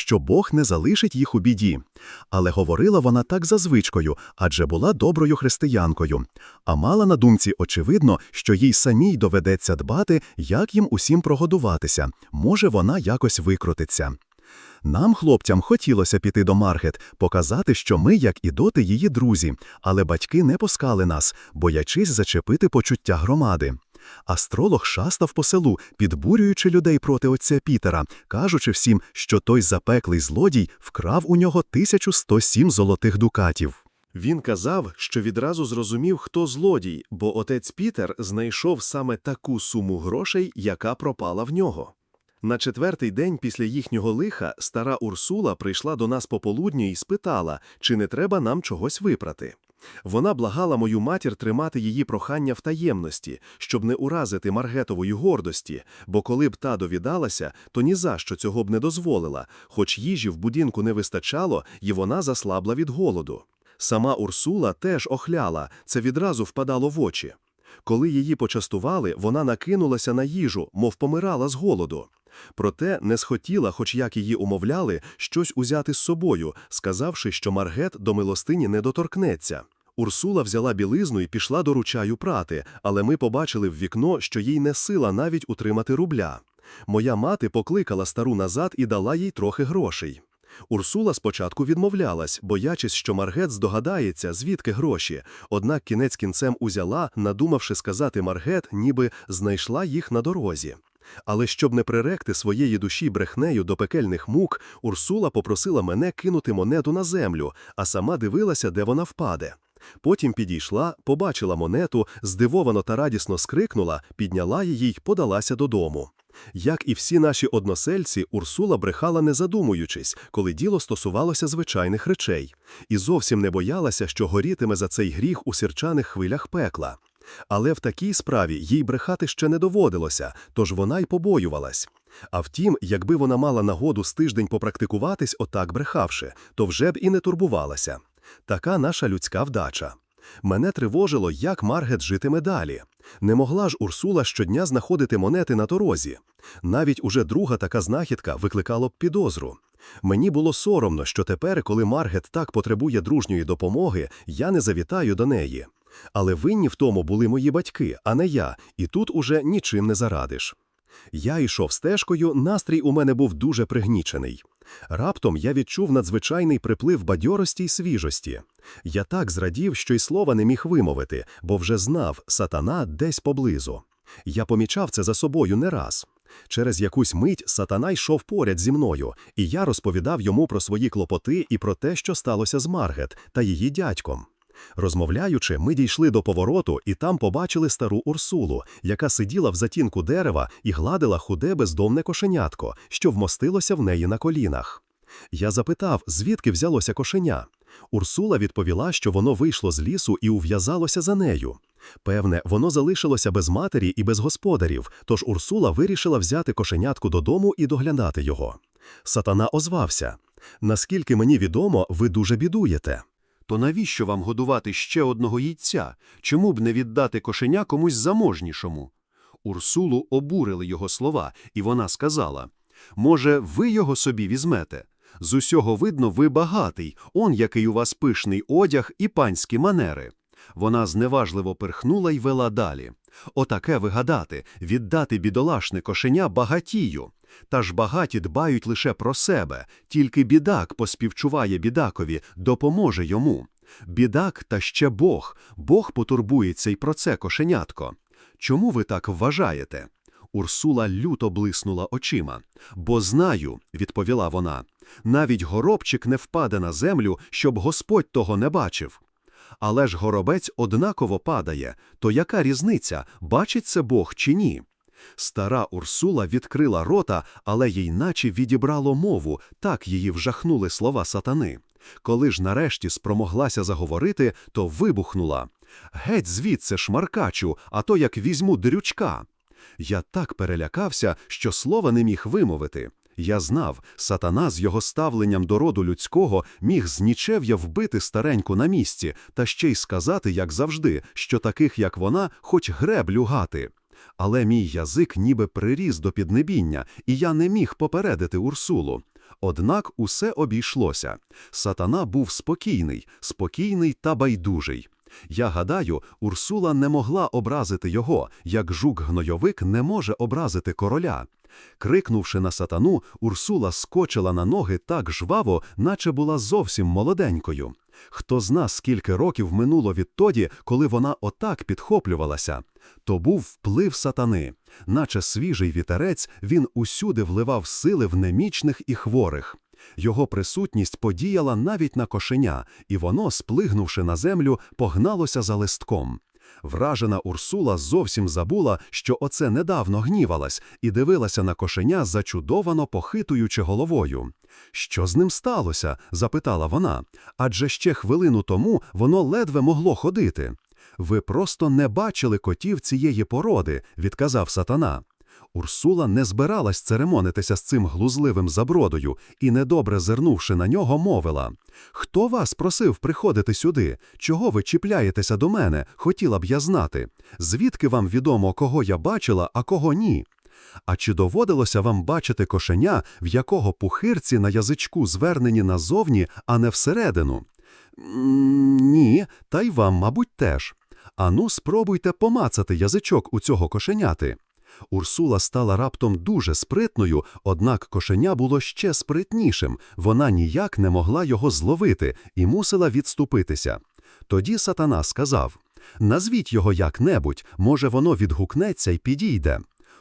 що Бог не залишить їх у біді. Але говорила вона так за звичкою, адже була доброю християнкою. А мала на думці, очевидно, що їй самій доведеться дбати, як їм усім прогодуватися. Може, вона якось викрутиться. Нам, хлопцям, хотілося піти до Маргет, показати, що ми, як і доти, її друзі, але батьки не пускали нас, боячись зачепити почуття громади. Астролог шастав по селу, підбурюючи людей проти отця Пітера, кажучи всім, що той запеклий злодій вкрав у нього 1107 золотих дукатів. Він казав, що відразу зрозумів, хто злодій, бо отець Пітер знайшов саме таку суму грошей, яка пропала в нього. На четвертий день після їхнього лиха стара Урсула прийшла до нас пополудню і спитала, чи не треба нам чогось випрати. Вона благала мою матір тримати її прохання в таємності, щоб не уразити Маргетової гордості, бо коли б та довідалася, то ні за що цього б не дозволила, хоч їжі в будинку не вистачало, і вона заслабла від голоду. Сама Урсула теж охляла, це відразу впадало в очі. Коли її почастували, вона накинулася на їжу, мов помирала з голоду. Проте не схотіла, хоч як її умовляли, щось узяти з собою, сказавши, що Маргет до милостині не доторкнеться. Урсула взяла білизну і пішла до ручаю прати, але ми побачили в вікно, що їй не сила навіть утримати рубля. Моя мати покликала стару назад і дала їй трохи грошей. Урсула спочатку відмовлялась, боячись, що Маргет здогадається, звідки гроші, однак кінець кінцем узяла, надумавши сказати Маргет, ніби знайшла їх на дорозі. Але щоб не приректи своєї душі брехнею до пекельних мук, Урсула попросила мене кинути монету на землю, а сама дивилася, де вона впаде. Потім підійшла, побачила монету, здивовано та радісно скрикнула, підняла її й подалася додому. Як і всі наші односельці, Урсула брехала не задумуючись, коли діло стосувалося звичайних речей, і зовсім не боялася, що горітиме за цей гріх у сірчаних хвилях пекла. Але в такій справі їй брехати ще не доводилося, тож вона й побоювалась. А втім, якби вона мала нагоду з тиждень попрактикуватись, отак брехавши, то вже б і не турбувалася. Така наша людська вдача. Мене тривожило, як Маргет житиме далі. Не могла ж Урсула щодня знаходити монети на дорозі. Навіть уже друга така знахідка викликала б підозру. Мені було соромно, що тепер, коли Маргет так потребує дружньої допомоги, я не завітаю до неї. Але винні в тому були мої батьки, а не я, і тут уже нічим не зарадиш. Я йшов стежкою, настрій у мене був дуже пригнічений. Раптом я відчув надзвичайний приплив бадьорості й свіжості. Я так зрадів, що й слова не міг вимовити, бо вже знав сатана десь поблизу. Я помічав це за собою не раз. Через якусь мить сатана йшов поряд зі мною, і я розповідав йому про свої клопоти і про те, що сталося з Маргет та її дядьком. Розмовляючи, ми дійшли до повороту і там побачили стару Урсулу, яка сиділа в затінку дерева і гладила худе бездомне кошенятко, що вмостилося в неї на колінах. Я запитав, звідки взялося кошеня. Урсула відповіла, що воно вийшло з лісу і ув'язалося за нею. Певне, воно залишилося без матері і без господарів, тож Урсула вирішила взяти кошенятку додому і доглядати його. Сатана озвався наскільки мені відомо, ви дуже бідуєте. То навіщо вам годувати ще одного яйця? Чому б не віддати кошеня комусь заможнішому? Урсулу обурили його слова, і вона сказала Може, ви його собі візьмете? З усього видно, ви багатий, он який у вас пишний одяг і панські манери. Вона зневажливо перхнула й вела далі. Отаке вигадати, віддати бідолашне кошеня багатію. Та ж багаті дбають лише про себе, тільки бідак поспівчуває бідакові, допоможе йому. Бідак та ще Бог, Бог потурбується й про це кошенятко. Чому ви так вважаєте? Урсула люто блиснула очима. Бо знаю, відповіла вона, навіть горобчик не впаде на землю, щоб Господь того не бачив. Але ж горобець однаково падає, то яка різниця, бачить це Бог чи ні? Стара Урсула відкрила рота, але їй наче відібрало мову, так її вжахнули слова сатани. Коли ж нарешті спромоглася заговорити, то вибухнула. Геть звідси шмаркачу, а то як візьму дрючка. Я так перелякався, що слова не міг вимовити. Я знав, сатана з його ставленням до роду людського міг з нічев'я вбити стареньку на місці, та ще й сказати, як завжди, що таких, як вона, хоч греблю гати. Але мій язик ніби приріс до піднебіння, і я не міг попередити Урсулу. Однак усе обійшлося. Сатана був спокійний, спокійний та байдужий. Я гадаю, Урсула не могла образити його, як жук-гнойовик не може образити короля. Крикнувши на сатану, Урсула скочила на ноги так жваво, наче була зовсім молоденькою. Хто зна, скільки років минуло відтоді, коли вона отак підхоплювалася. То був вплив сатани. Наче свіжий вітерець, він усюди вливав сили в немічних і хворих. Його присутність подіяла навіть на кошеня, і воно, сплигнувши на землю, погналося за листком. Вражена Урсула зовсім забула, що оце недавно гнівалась, і дивилася на кошеня, зачудовано похитуючи головою. Що з ним сталося? запитала вона. Адже ще хвилину тому воно ледве могло ходити. Ви просто не бачили котів цієї породи, відказав сатана. Урсула не збиралась церемонитися з цим глузливим забродою і, недобре зирнувши на нього, мовила Хто вас просив приходити сюди? Чого ви чіпляєтеся до мене? Хотіла б я знати. Звідки вам відомо, кого я бачила, а кого ні? А чи доводилося вам бачити кошеня, в якого пухирці на язичку звернені назовні, а не всередину? Ні, та й вам, мабуть, теж. Ану, спробуйте помацати язичок у цього кошеняти. Урсула стала раптом дуже спритною, однак кошеня було ще спритнішим, вона ніяк не могла його зловити і мусила відступитися. Тоді сатана сказав Назвіть його як-небудь, може, воно відгукнеться й підійде.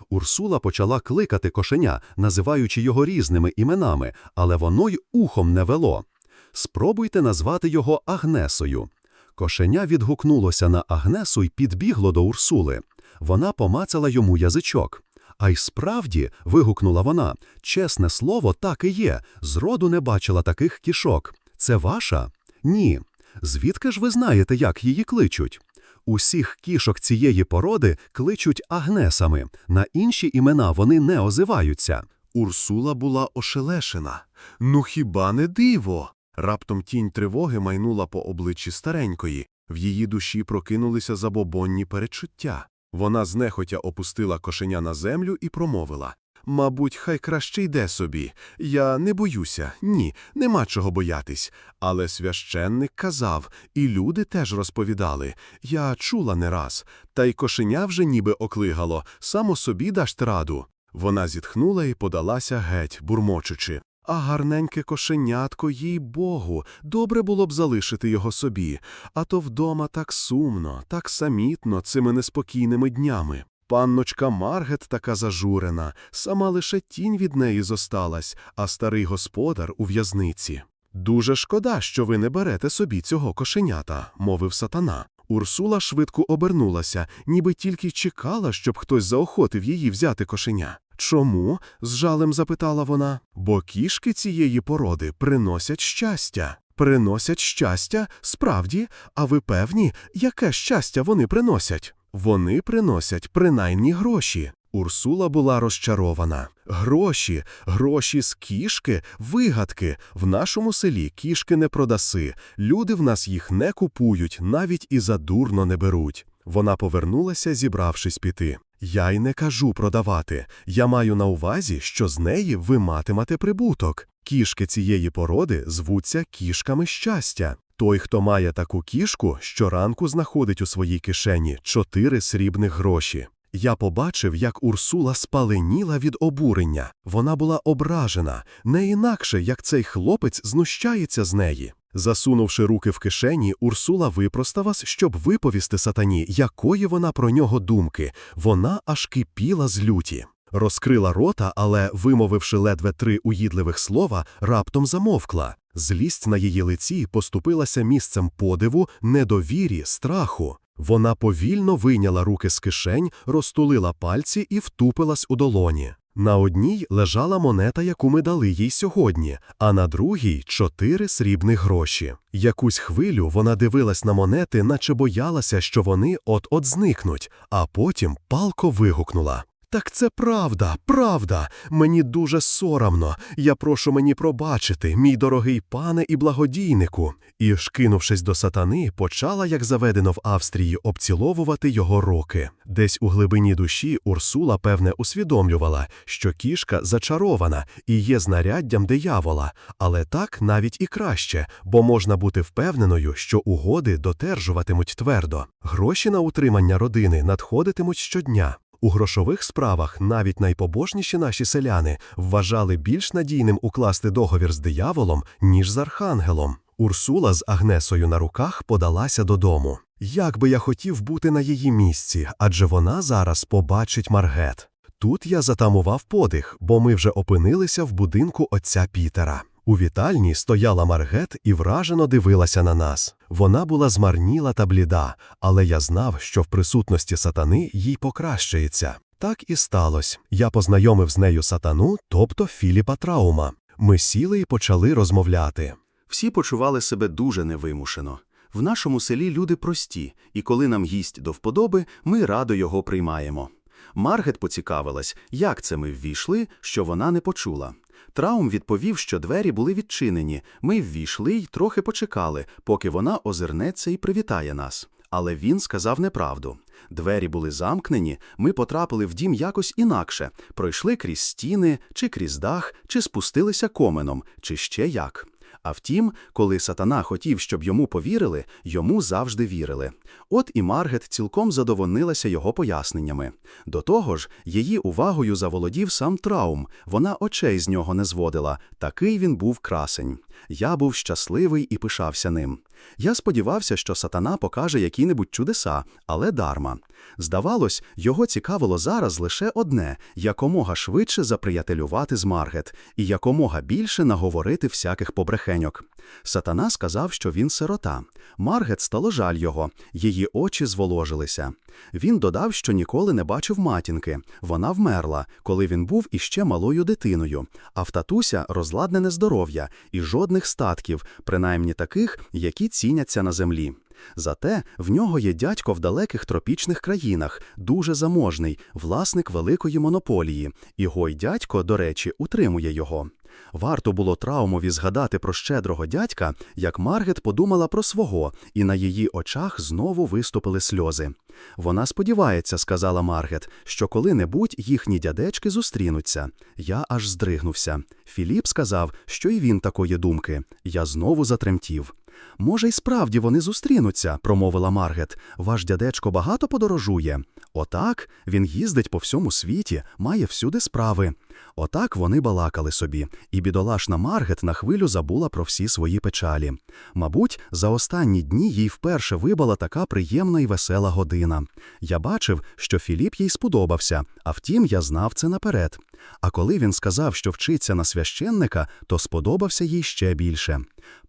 Урсула почала кликати кошеня, називаючи його різними іменами, але воно й ухом не вело. Спробуйте назвати його Агнесою. Кошеня відгукнулося на Агнесу й підбігло до Урсули. Вона помацала йому язичок. А й справді, вигукнула вона, чесне слово, так і є. Зроду не бачила таких кішок. Це ваша? Ні. Звідки ж ви знаєте, як її кличуть? Усіх кішок цієї породи кличуть агнесами, на інші імена вони не озиваються. Урсула була ошелешена. Ну хіба не диво? Раптом тінь тривоги майнула по обличчі старенької. В її душі прокинулися забобонні перечуття. Вона знехотя опустила кошеня на землю і промовила Мабуть, хай краще йде собі. Я не боюся, ні, нема чого боятись. Але священник казав, і люди теж розповідали. Я чула не раз, та й кошеня вже ніби оклигало, само собі дашт раду. Вона зітхнула і подалася геть, бурмочучи. А гарненьке кошенятко, їй богу, добре було б залишити його собі, а то вдома так сумно, так самітно цими неспокійними днями. Панночка Маргет така зажурена, сама лише тінь від неї зосталась, а старий господар у в'язниці. Дуже шкода, що ви не берете собі цього кошенята, мовив сатана. Урсула швидко обернулася, ніби тільки чекала, щоб хтось заохотив її взяти кошеня. Чому? з жалем запитала вона. Бо кішки цієї породи приносять щастя. Приносять щастя? Справді, а ви певні, яке щастя вони приносять? Вони приносять принаймні гроші. Урсула була розчарована. Гроші, гроші з кішки, вигадки. В нашому селі кішки не продаси. Люди в нас їх не купують, навіть і задурно не беруть. Вона повернулася, зібравшись піти. Я й не кажу продавати. Я маю на увазі, що з неї ви матимете прибуток. Кішки цієї породи звуться кішками щастя. Той, хто має таку кішку, щоранку знаходить у своїй кишені чотири срібних гроші. Я побачив, як Урсула спаленіла від обурення. Вона була ображена, не інакше, як цей хлопець знущається з неї. Засунувши руки в кишені, Урсула випроставась, щоб виповісти сатані, якої вона про нього думки. Вона аж кипіла з люті. Розкрила рота, але, вимовивши ледве три уїдливих слова, раптом замовкла. Злість на її лиці поступилася місцем подиву, недовірі, страху. Вона повільно вийняла руки з кишень, розтулила пальці і втупилась у долоні. На одній лежала монета, яку ми дали їй сьогодні, а на другій чотири срібних гроші. Якусь хвилю вона дивилась на монети, наче боялася, що вони от-от зникнуть, а потім палко вигукнула. Так це правда, правда. Мені дуже соромно. Я прошу мені пробачити, мій дорогий пане і благодійнику. І, шкинувшись до сатани, почала, як заведено в Австрії, обціловувати його руки. Десь у глибині душі Урсула, певне, усвідомлювала, що кішка зачарована і є знаряддям диявола, але так навіть і краще, бо можна бути впевненою, що угоди додержуватимуть твердо. Гроші на утримання родини надходитимуть щодня. У грошових справах навіть найпобожніші наші селяни вважали більш надійним укласти договір з дияволом, ніж з архангелом. Урсула з Агнесою на руках подалася додому. Як би я хотів бути на її місці, адже вона зараз побачить Маргет. Тут я затамував подих, бо ми вже опинилися в будинку отця Пітера. У вітальні стояла Маргет і вражено дивилася на нас. Вона була змарніла та бліда, але я знав, що в присутності сатани їй покращується. Так і сталося. Я познайомив з нею сатану, тобто Філіпа Траума. Ми сіли і почали розмовляти. Всі почували себе дуже невимушено. В нашому селі люди прості, і коли нам гість до вподоби, ми радо його приймаємо. Маргет поцікавилась, як це ми ввійшли, що вона не почула. Траум відповів, що двері були відчинені. Ми ввійшли й трохи почекали, поки вона озирнеться і привітає нас. Але він сказав неправду. Двері були замкнені, ми потрапили в дім якось інакше, пройшли крізь стіни, чи крізь дах, чи спустилися коменом, чи ще як. А втім, коли сатана хотів, щоб йому повірили, йому завжди вірили. От і Маргет цілком задовольнилася його поясненнями. До того ж, її увагою заволодів сам Траум, вона очей з нього не зводила, такий він був красень. Я був щасливий і пишався ним. Я сподівався, що сатана покаже які-небудь чудеса, але дарма. Здавалось, його цікавило зараз лише одне якомога швидше заприятелювати з Маргет і якомога більше наговорити всяких побрехеньок. Сатана сказав, що він сирота. Маргет стало жаль його, її очі зволожилися. Він додав, що ніколи не бачив матінки. Вона вмерла, коли він був іще малою дитиною, а в татуся розладнене здоров'я і жодних статків, принаймні таких, які ціняться на землі. Зате в нього є дядько в далеких тропічних країнах, дуже заможний, власник великої монополії, і гой дядько, до речі, утримує його. Варто було траумові згадати про щедрого дядька, як Маргет подумала про свого, і на її очах знову виступили сльози. Вона сподівається, сказала Маргет, що коли-небудь їхні дядечки зустрінуться. Я аж здригнувся. Філіп сказав, що і він такої думки. Я знову затремтів. Може, й справді вони зустрінуться, промовила Маргет. Ваш дядечко багато подорожує. Отак він їздить по всьому світі, має всюди справи. Отак вони балакали собі, і бідолашна Маргет на хвилю забула про всі свої печалі. Мабуть, за останні дні їй вперше вибала така приємна і весела година. Я бачив, що Філіп їй сподобався, а втім, я знав це наперед. А коли він сказав, що вчиться на священника, то сподобався їй ще більше.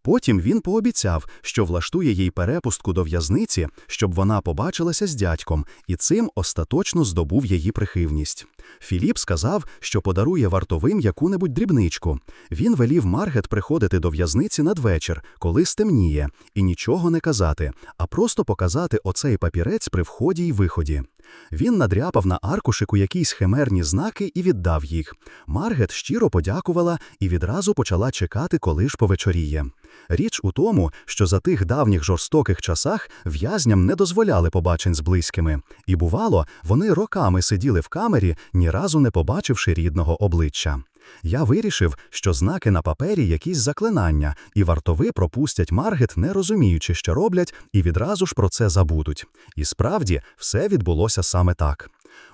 Потім він пообіцяв, що влаштує їй перепустку до в'язниці, щоб вона побачилася з дядьком, і цим остаточно здобув її прихивність. Філіп сказав, що подарує вартовим яку-небудь дрібничку. Він велів Маргет приходити до в'язниці надвечір, коли стемніє, і нічого не казати, а просто показати оцей папірець при вході й виході. Він надряпав на аркушику якісь химерні знаки і віддав їх. Маргет щиро подякувала і відразу почала чекати, коли ж повечоріє. Річ у тому, що за тих давніх жорстоких часах в'язням не дозволяли побачень з близькими, і бувало, вони роками сиділи в камері, ні разу не побачивши рідного обличчя. Я вирішив, що знаки на папері якісь заклинання, і вартови пропустять Маргет, не розуміючи, що роблять, і відразу ж про це забудуть. І справді все відбулося саме так.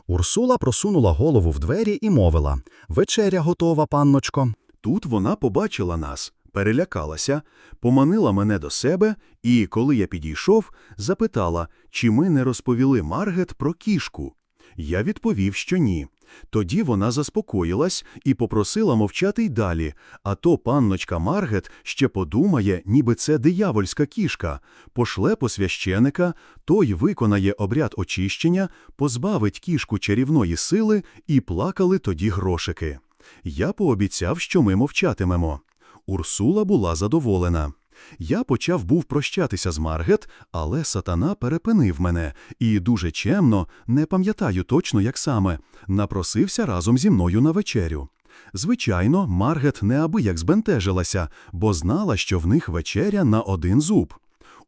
Урсула просунула голову в двері і мовила Вечеря готова, панночко. Тут вона побачила нас, перелякалася, поманила мене до себе і, коли я підійшов, запитала, чи ми не розповіли Маргет про кішку. Я відповів, що ні. Тоді вона заспокоїлась і попросила мовчати й далі, а то панночка Маргет ще подумає, ніби це диявольська кішка, пошле по священика, той виконає обряд очищення, позбавить кішку чарівної сили і плакали тоді грошики. Я пообіцяв, що ми мовчатимемо. Урсула була задоволена. Я почав був прощатися з Маргет, але сатана перепинив мене і дуже чемно, не пам'ятаю точно, як саме, напросився разом зі мною на вечерю. Звичайно, Маргет неабияк збентежилася, бо знала, що в них вечеря на один зуб.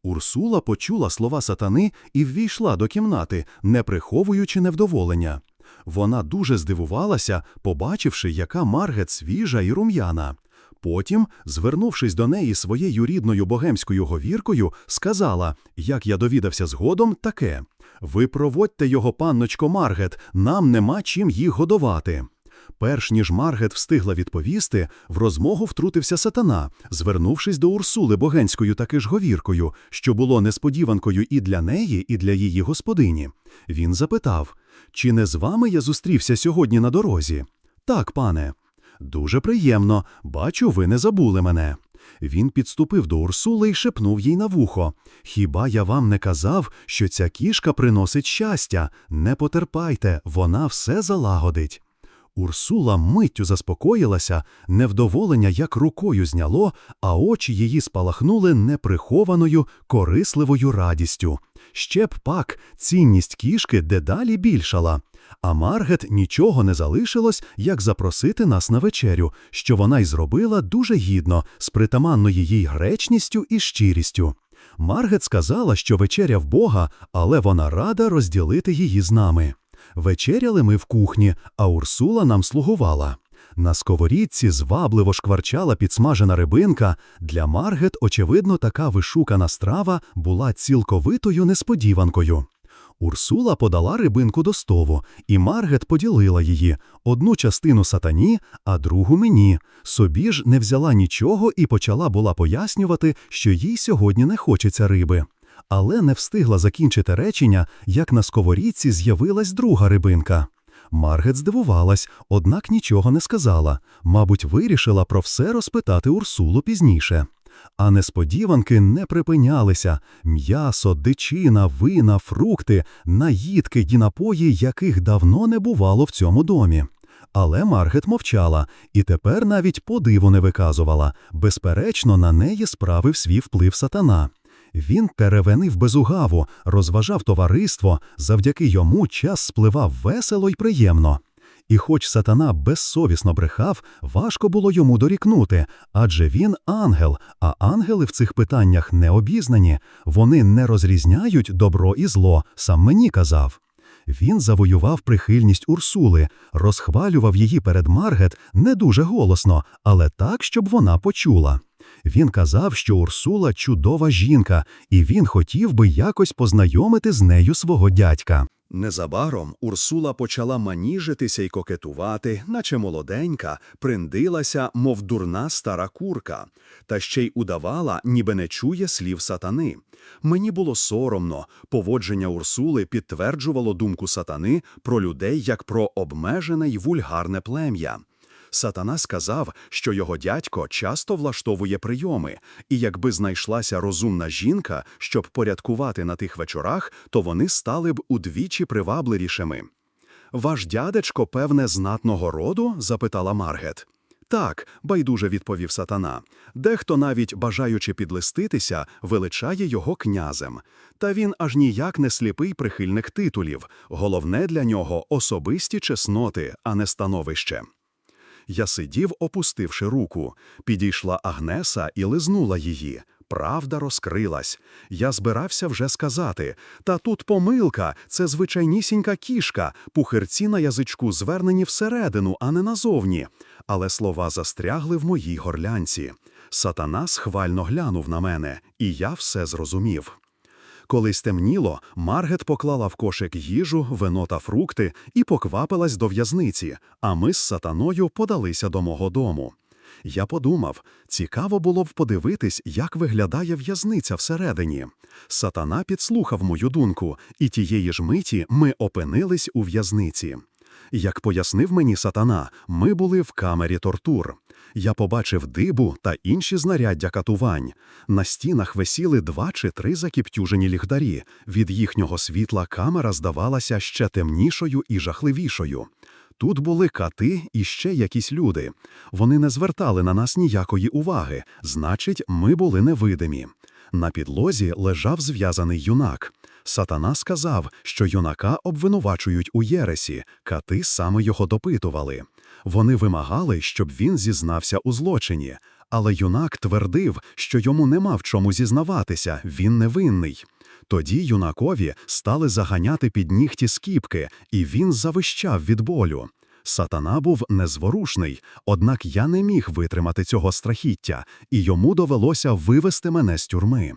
Урсула почула слова сатани і ввійшла до кімнати, не приховуючи невдоволення. Вона дуже здивувалася, побачивши, яка Маргет свіжа і рум'яна. Потім, звернувшись до неї своєю рідною богемською говіркою, сказала, як я довідався згодом, таке Ви проводьте його, панночко Маргет, нам нема чим їх годувати. Перш ніж Маргет встигла відповісти, в розмову втрутився сатана, звернувшись до Урсули богенською таки ж говіркою, що було несподіванкою і для неї, і для її господині. Він запитав, чи не з вами я зустрівся сьогодні на дорозі? Так, пане. Дуже приємно, бачу, ви не забули мене. Він підступив до Урсули і шепнув їй на вухо. Хіба я вам не казав, що ця кішка приносить щастя? Не потерпайте, вона все залагодить. Урсула миттю заспокоїлася, невдоволення як рукою зняло, а очі її спалахнули неприхованою, корисливою радістю. Ще б пак цінність кішки дедалі більшала. А Маргет нічого не залишилось, як запросити нас на вечерю, що вона й зробила дуже гідно, з притаманною їй гречністю і щирістю. Маргет сказала, що вечеря в Бога, але вона рада розділити її з нами. Вечеряли ми в кухні, а Урсула нам слугувала. На сковорідці звабливо шкварчала підсмажена рибинка. Для Маргет, очевидно, така вишукана страва була цілковитою несподіванкою. Урсула подала рибинку до стову, і Маргет поділила її одну частину сатані, а другу мені. Собі ж не взяла нічого і почала була пояснювати, що їй сьогодні не хочеться риби. Але не встигла закінчити речення, як на сковорідці з'явилась друга рибинка. Маргет здивувалась, однак нічого не сказала. Мабуть, вирішила про все розпитати Урсулу пізніше. А несподіванки не припинялися м'ясо, дичина, вина, фрукти, наїдки й напої, яких давно не бувало в цьому домі. Але Маргет мовчала і тепер навіть подиву не виказувала. Безперечно, на неї справив свій вплив сатана. Він теревенив безугаву, розважав товариство, завдяки йому час спливав весело й приємно. І хоч сатана безсовісно брехав, важко було йому дорікнути, адже він ангел, а ангели в цих питаннях не обізнані, вони не розрізняють добро і зло, сам мені казав. Він завоював прихильність Урсули, розхвалював її перед Маргет не дуже голосно, але так, щоб вона почула. Він казав, що Урсула чудова жінка, і він хотів би якось познайомити з нею свого дядька. Незабаром Урсула почала маніжитися й кокетувати, наче молоденька, приндилася, мов дурна стара курка, та ще й удавала, ніби не чує слів сатани. Мені було соромно, поводження Урсули підтверджувало думку сатани про людей як про обмежене й вульгарне плем'я. Сатана сказав, що його дядько часто влаштовує прийоми, і якби знайшлася розумна жінка, щоб порядкувати на тих вечорах, то вони стали б удвічі привабливішими. Ваш дядечко, певне, знатного роду? запитала Маргет. Так, байдуже відповів сатана. Дехто, навіть бажаючи підлиститися, величає його князем. Та він аж ніяк не сліпий прихильник титулів. Головне для нього особисті чесноти, а не становище. Я сидів, опустивши руку. Підійшла Агнеса і лизнула її. Правда розкрилась. Я збирався вже сказати. Та тут помилка, це звичайнісінька кішка, пухирці на язичку звернені всередину, а не назовні. Але слова застрягли в моїй горлянці. Сатана схвально глянув на мене, і я все зрозумів. Коли стемніло, Маргет поклала в кошик їжу, вино та фрукти і поквапилась до в'язниці, а ми з сатаною подалися до мого дому. Я подумав, цікаво було б подивитись, як виглядає в'язниця всередині. Сатана підслухав мою думку, і тієї ж миті ми опинились у в'язниці. Як пояснив мені сатана, ми були в камері тортур. Я побачив дибу та інші знаряддя катувань. На стінах висіли два чи три закіптюжені ліхдарі. Від їхнього світла камера здавалася ще темнішою і жахливішою. тут були кати і ще якісь люди. Вони не звертали на нас ніякої уваги, значить, ми були невидимі. На підлозі лежав зв'язаний юнак. Сатана сказав, що юнака обвинувачують у Єресі, кати саме його допитували. Вони вимагали, щоб він зізнався у злочині, але юнак твердив, що йому нема в чому зізнаватися, він невинний. Тоді юнакові стали заганяти під нігті скіпки, і він завищав від болю. Сатана був незворушний, однак я не міг витримати цього страхіття, і йому довелося вивести мене з тюрми.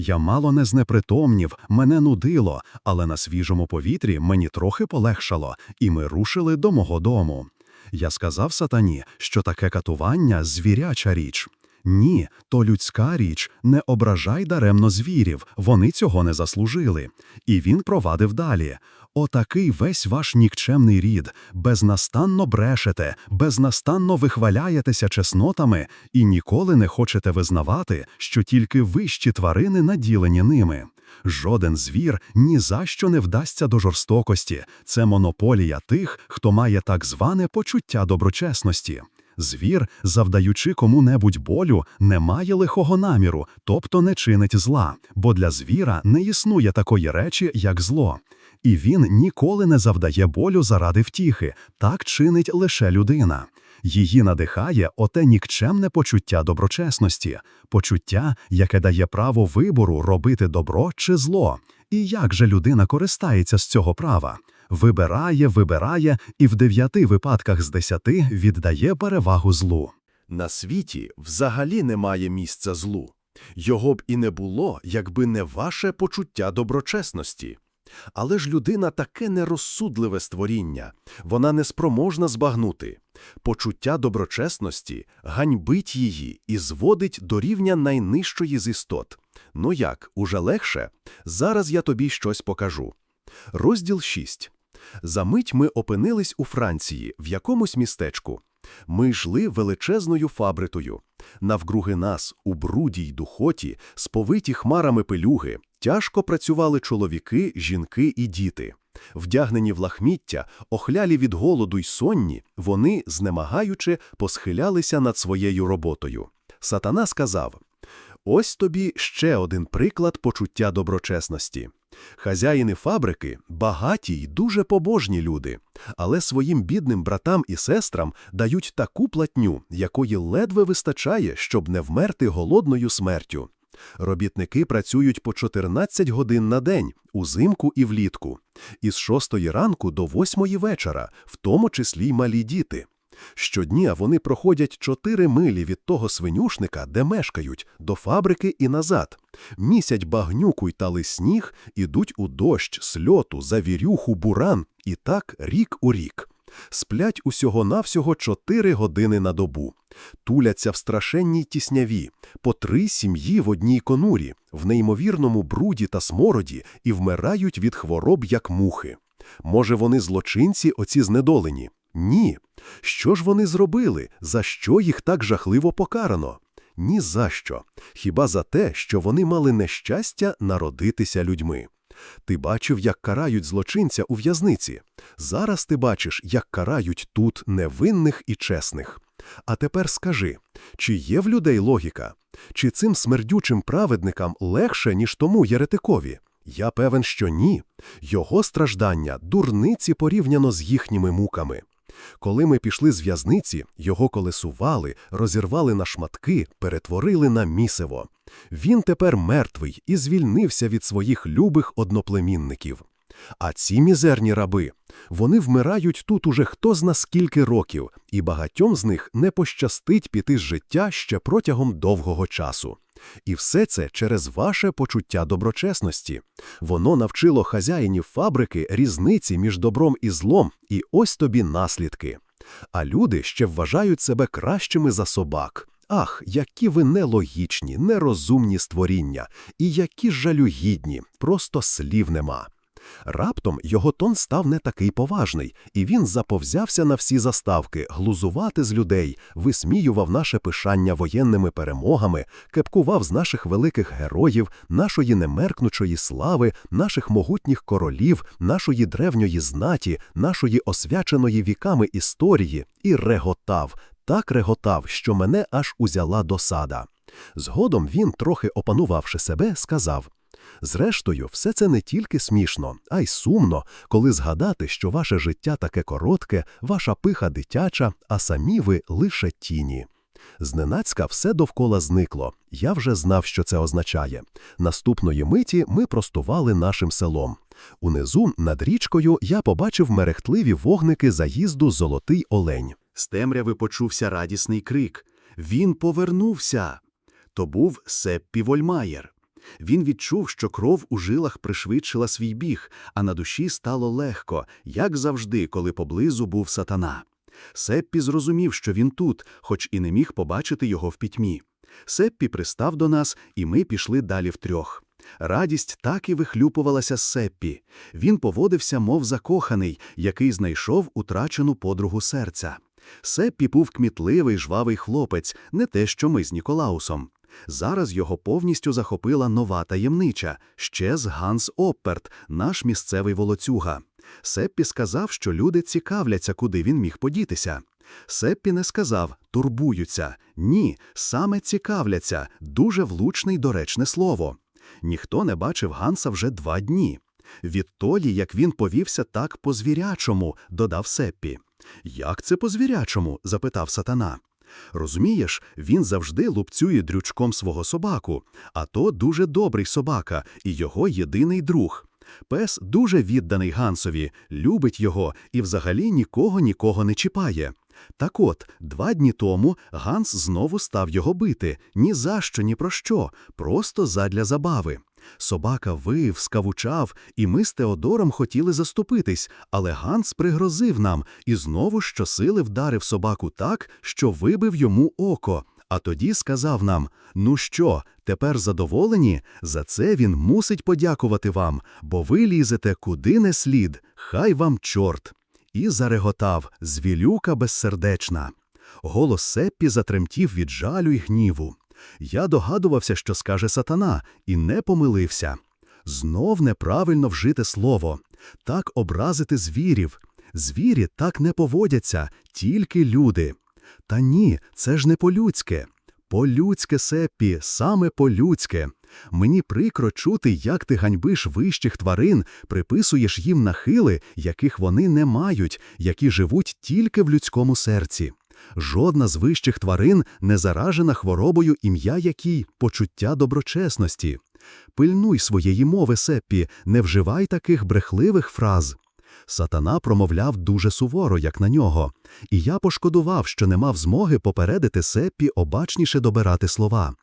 Я мало не знепритомнів, мене нудило, але на свіжому повітрі мені трохи полегшало, і ми рушили до мого дому. Я сказав сатані, що таке катування звіряча річ. Ні, то людська річ, не ображай даремно звірів, вони цього не заслужили. І він провадив далі. Отакий весь ваш нікчемний рід, безнастанно брешете, безнастанно вихваляєтеся чеснотами і ніколи не хочете визнавати, що тільки вищі тварини наділені ними. Жоден звір ні за що не вдасться до жорстокості. Це монополія тих, хто має так зване почуття доброчесності. Звір, завдаючи кому-небудь болю, не має лихого наміру, тобто не чинить зла, бо для звіра не існує такої речі, як зло. І він ніколи не завдає болю заради втіхи, так чинить лише людина. Її надихає оте нікчемне почуття доброчесності, почуття, яке дає право вибору робити добро чи зло. І як же людина користається з цього права? Вибирає, вибирає і в дев'яти випадках з десяти віддає перевагу злу. На світі взагалі немає місця злу. Його б і не було, якби не ваше почуття доброчесності. Але ж людина таке нерозсудливе створіння, вона неспроможна збагнути. Почуття доброчесності ганьбить її і зводить до рівня найнижчої з істот. Ну як, уже легше? Зараз я тобі щось покажу. Розділ 6. Замить ми опинились у Франції, в якомусь містечку. Ми йшли величезною фабритою. Навкруги нас, у бруді й духоті, сповиті хмарами пилюги, тяжко працювали чоловіки, жінки і діти. Вдягнені в лахміття, охлялі від голоду й сонні, вони, знемагаючи, посхилялися над своєю роботою. Сатана сказав: Ось тобі ще один приклад почуття доброчесності. Хазяїни фабрики багаті й дуже побожні люди, але своїм бідним братам і сестрам дають таку платню, якої ледве вистачає, щоб не вмерти голодною смертю. Робітники працюють по 14 годин на день, узимку і влітку, із 6 ранку до 8 вечора, в тому числі й малі діти. Щодня вони проходять 4 милі від того свинюшника, де мешкають, до фабрики і назад. Місять багнюку й тали сніг, ідуть у дощ, сльоту, завірюху, буран, і так рік у рік. Сплять усього-навсього 4 години на добу. Туляться в страшенній тісняві, по три сім'ї в одній конурі, в неймовірному бруді та смороді і вмирають від хвороб, як мухи. Може, вони злочинці, оці знедолені? Ні. Що ж вони зробили? За що їх так жахливо покарано? Ні за що. Хіба за те, що вони мали нещастя народитися людьми. Ти бачив, як карають злочинця у в'язниці. Зараз ти бачиш, як карають тут невинних і чесних. А тепер скажи, чи є в людей логіка? Чи цим смердючим праведникам легше, ніж тому єретикові? Я певен, що ні. Його страждання дурниці порівняно з їхніми муками. Коли ми пішли з в'язниці, його колесували, розірвали на шматки, перетворили на місиво. Він тепер мертвий і звільнився від своїх любих одноплемінників. А ці мізерні раби, вони вмирають тут уже хто зна скільки років, і багатьом з них не пощастить піти з життя ще протягом довгого часу. І все це через ваше почуття доброчесності. Воно навчило хазяїнів фабрики різниці між добром і злом, і ось тобі наслідки. А люди ще вважають себе кращими за собак. Ах, які ви нелогічні, нерозумні створіння, і які жалюгідні, просто слів нема. Раптом його тон став не такий поважний, і він заповзявся на всі заставки, глузувати з людей, висміював наше пишання воєнними перемогами, кепкував з наших великих героїв, нашої немеркнучої слави, наших могутніх королів, нашої древньої знаті, нашої освяченої віками історії, і реготав, так реготав, що мене аж узяла досада. Згодом він, трохи опанувавши себе, сказав Зрештою, все це не тільки смішно, а й сумно, коли згадати, що ваше життя таке коротке, ваша пиха дитяча, а самі ви лише тіні. Зненацька все довкола зникло. Я вже знав, що це означає. Наступної миті ми простували нашим селом. Унизу, над річкою, я побачив мерехтливі вогники заїзду Золотий Олень. З темряви почувся радісний крик. Він повернувся. То був Сеппі Вольмаєр. Він відчув, що кров у жилах пришвидшила свій біг, а на душі стало легко, як завжди, коли поблизу був сатана. Сеппі зрозумів, що він тут, хоч і не міг побачити його в пітьмі. Сеппі пристав до нас, і ми пішли далі втрьох. Радість так і вихлюпувалася з Сеппі. Він поводився, мов закоханий, який знайшов утрачену подругу серця. Сеппі був кмітливий, жвавий хлопець, не те, що ми з Ніколаусом. Зараз його повністю захопила нова таємниця, щез Ганс Опперт, наш місцевий волоцюга. Сеппі сказав, що люди цікавляться, куди він міг подітися. Сеппі не сказав турбуються. Ні, саме цікавляться дуже влучне й доречне слово. Ніхто не бачив Ганса вже два дні. Відтоді, як він повівся так по звірячому, додав Сеппі. Як це по звірячому? запитав сатана. Розумієш, він завжди лупцює дрючком свого собаку, а то дуже добрий собака і його єдиний друг. Пес дуже відданий Гансові, любить його і взагалі нікого нікого не чіпає. Так от, два дні тому Ганс знову став його бити ні за що, ні про що, просто задля забави. Собака вив, скавучав, і ми з Теодором хотіли заступитись, але Ганс пригрозив нам і знову щосили вдарив собаку так, що вибив йому око. А тоді сказав нам: Ну що, тепер задоволені? За це він мусить подякувати вам, бо ви лізете куди не слід, хай вам чорт. І зареготав звілюка безсердечна. Голос Сеппі затремтів від жалю й гніву. Я догадувався, що скаже сатана, і не помилився. Знов неправильно вжите слово, так образити звірів. Звірі так не поводяться, тільки люди. Та ні, це ж не по-людськи. По-людське, Сеппі, саме по-людське. Мені прикро чути, як ти ганьбиш вищих тварин, приписуєш їм нахили, яких вони не мають, які живуть тільки в людському серці. Жодна з вищих тварин не заражена хворобою, ім'я якій почуття доброчесності. Пильнуй своєї мови, Сеппі, не вживай таких брехливих фраз. Сатана промовляв дуже суворо, як на нього, і я пошкодував, що не мав змоги попередити Сеппі обачніше добирати слова.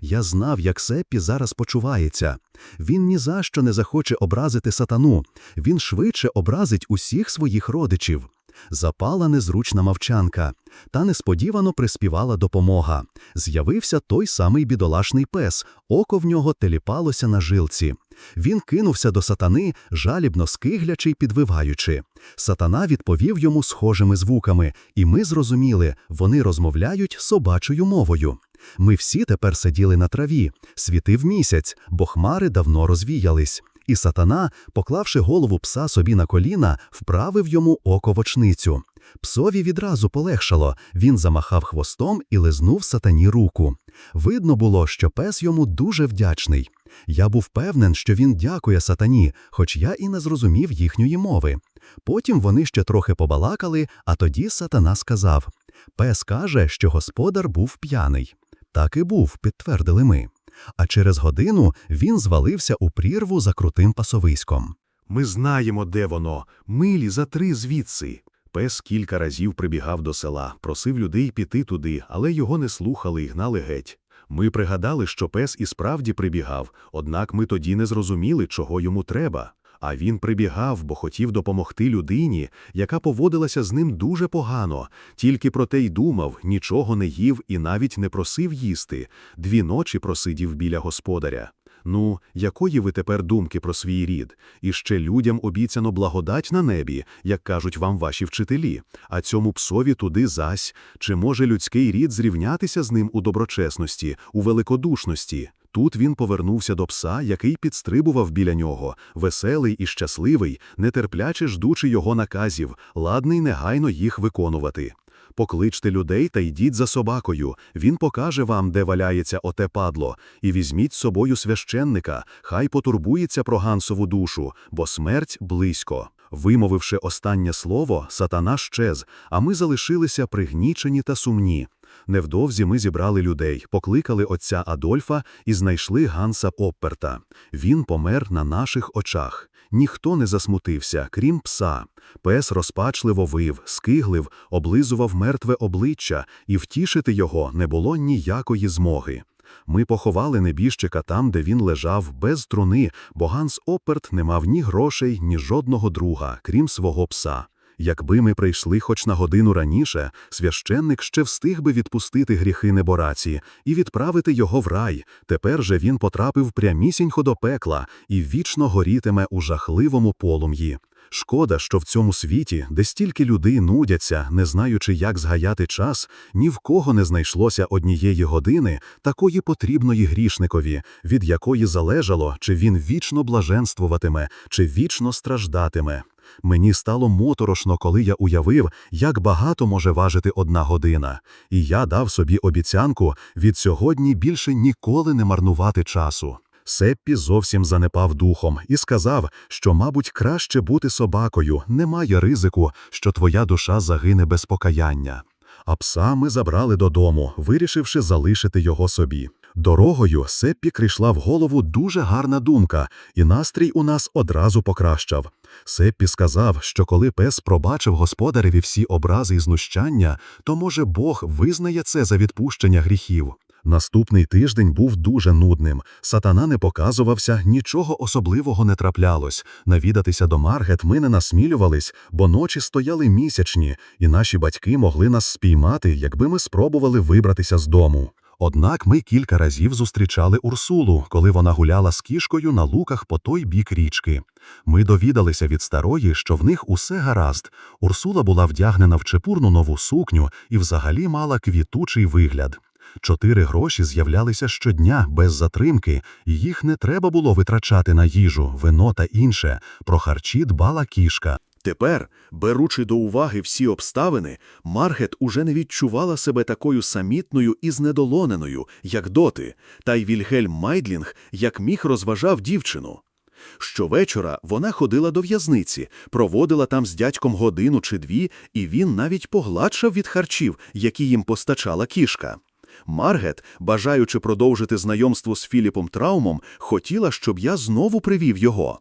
Я знав, як Сеппі зараз почувається. Він ні за що не захоче образити сатану, він швидше образить усіх своїх родичів. Запала незручна мовчанка, та несподівано приспівала допомога. З'явився той самий бідолашний пес, око в нього теліпалося на жилці. Він кинувся до сатани, жалібно скиглячи й підвиваючи. Сатана відповів йому схожими звуками, і ми зрозуміли, вони розмовляють собачою мовою. Ми всі тепер сиділи на траві, світив місяць, бо хмари давно розвіялись. І сатана, поклавши голову пса собі на коліна, вправив йому око в очницю. Псові відразу полегшало, він замахав хвостом і лизнув сатані руку. Видно було, що пес йому дуже вдячний. Я був певнен, що він дякує сатані, хоч я і не зрозумів їхньої мови. Потім вони ще трохи побалакали, а тоді сатана сказав Пес каже, що господар був п'яний. Так і був, підтвердили ми. А через годину він звалився у прірву за крутим пасовиськом. Ми знаємо, де воно, милі за три звідси. Пес кілька разів прибігав до села, просив людей піти туди, але його не слухали і гнали геть. Ми пригадали, що пес і справді прибігав, однак ми тоді не зрозуміли, чого йому треба. А він прибігав, бо хотів допомогти людині, яка поводилася з ним дуже погано, тільки про те й думав, нічого не їв і навіть не просив їсти. Дві ночі просидів біля господаря. Ну, якої ви тепер думки про свій рід? І ще людям обіцяно благодать на небі, як кажуть вам ваші вчителі, а цьому псові туди зась. Чи може людський рід зрівнятися з ним у доброчесності, у великодушності? Тут він повернувся до пса, який підстрибував біля нього, веселий і щасливий, нетерпляче ждучи його наказів, ладний негайно їх виконувати. Покличте людей та йдіть за собакою, він покаже вам, де валяється оте падло, і візьміть з собою священника, хай потурбується про гансову душу, бо смерть близько. Вимовивши останнє слово, сатана щез, а ми залишилися пригнічені та сумні. Невдовзі ми зібрали людей, покликали отця Адольфа і знайшли Ганса Опперта. Він помер на наших очах. Ніхто не засмутився, крім пса. Пес розпачливо вив, скиглив, облизував мертве обличчя, і втішити його не було ніякої змоги. Ми поховали небіжчика там, де він лежав, без труни, бо Ганс Опперт не мав ні грошей, ні жодного друга, крім свого пса. Якби ми прийшли хоч на годину раніше, священник ще встиг би відпустити гріхи небораці і відправити його в рай. Тепер же він потрапив прямісінько до пекла і вічно горітиме у жахливому полум'ї. Шкода, що в цьому світі, де стільки людей нудяться, не знаючи, як згаяти час, ні в кого не знайшлося однієї години, такої потрібної грішникові, від якої залежало, чи він вічно блаженствуватиме, чи вічно страждатиме. Мені стало моторошно, коли я уявив, як багато може важити одна година, і я дав собі обіцянку від сьогодні більше ніколи не марнувати часу. Сеппі зовсім занепав духом і сказав, що, мабуть, краще бути собакою, немає ризику, що твоя душа загине без покаяння. А пса ми забрали додому, вирішивши залишити його собі. Дорогою Сеппі прийшла в голову дуже гарна думка, і настрій у нас одразу покращав. Сеппі сказав, що коли пес пробачив господареві всі образи і знущання, то, може, Бог визнає це за відпущення гріхів. Наступний тиждень був дуже нудним. Сатана не показувався, нічого особливого не траплялось. Навідатися до Маргет ми не насмілювались, бо ночі стояли місячні, і наші батьки могли нас спіймати, якби ми спробували вибратися з дому. Однак ми кілька разів зустрічали Урсулу, коли вона гуляла з кішкою на луках по той бік річки. Ми довідалися від старої, що в них усе гаразд. Урсула була вдягнена в чепурну нову сукню і взагалі мала квітучий вигляд. Чотири гроші з'являлися щодня без затримки, їх не треба було витрачати на їжу, вино та інше. Про харчі дбала кішка. Тепер, беручи до уваги всі обставини, Маргет уже не відчувала себе такою самітною і знедолоненою, як доти, та й Вільгельм Майдлінг як міг розважав дівчину. Щовечора вона ходила до в'язниці, проводила там з дядьком годину чи дві, і він навіть погладшав від харчів, які їм постачала кішка. Маргет, бажаючи продовжити знайомство з Філіпом Траумом, хотіла, щоб я знову привів його.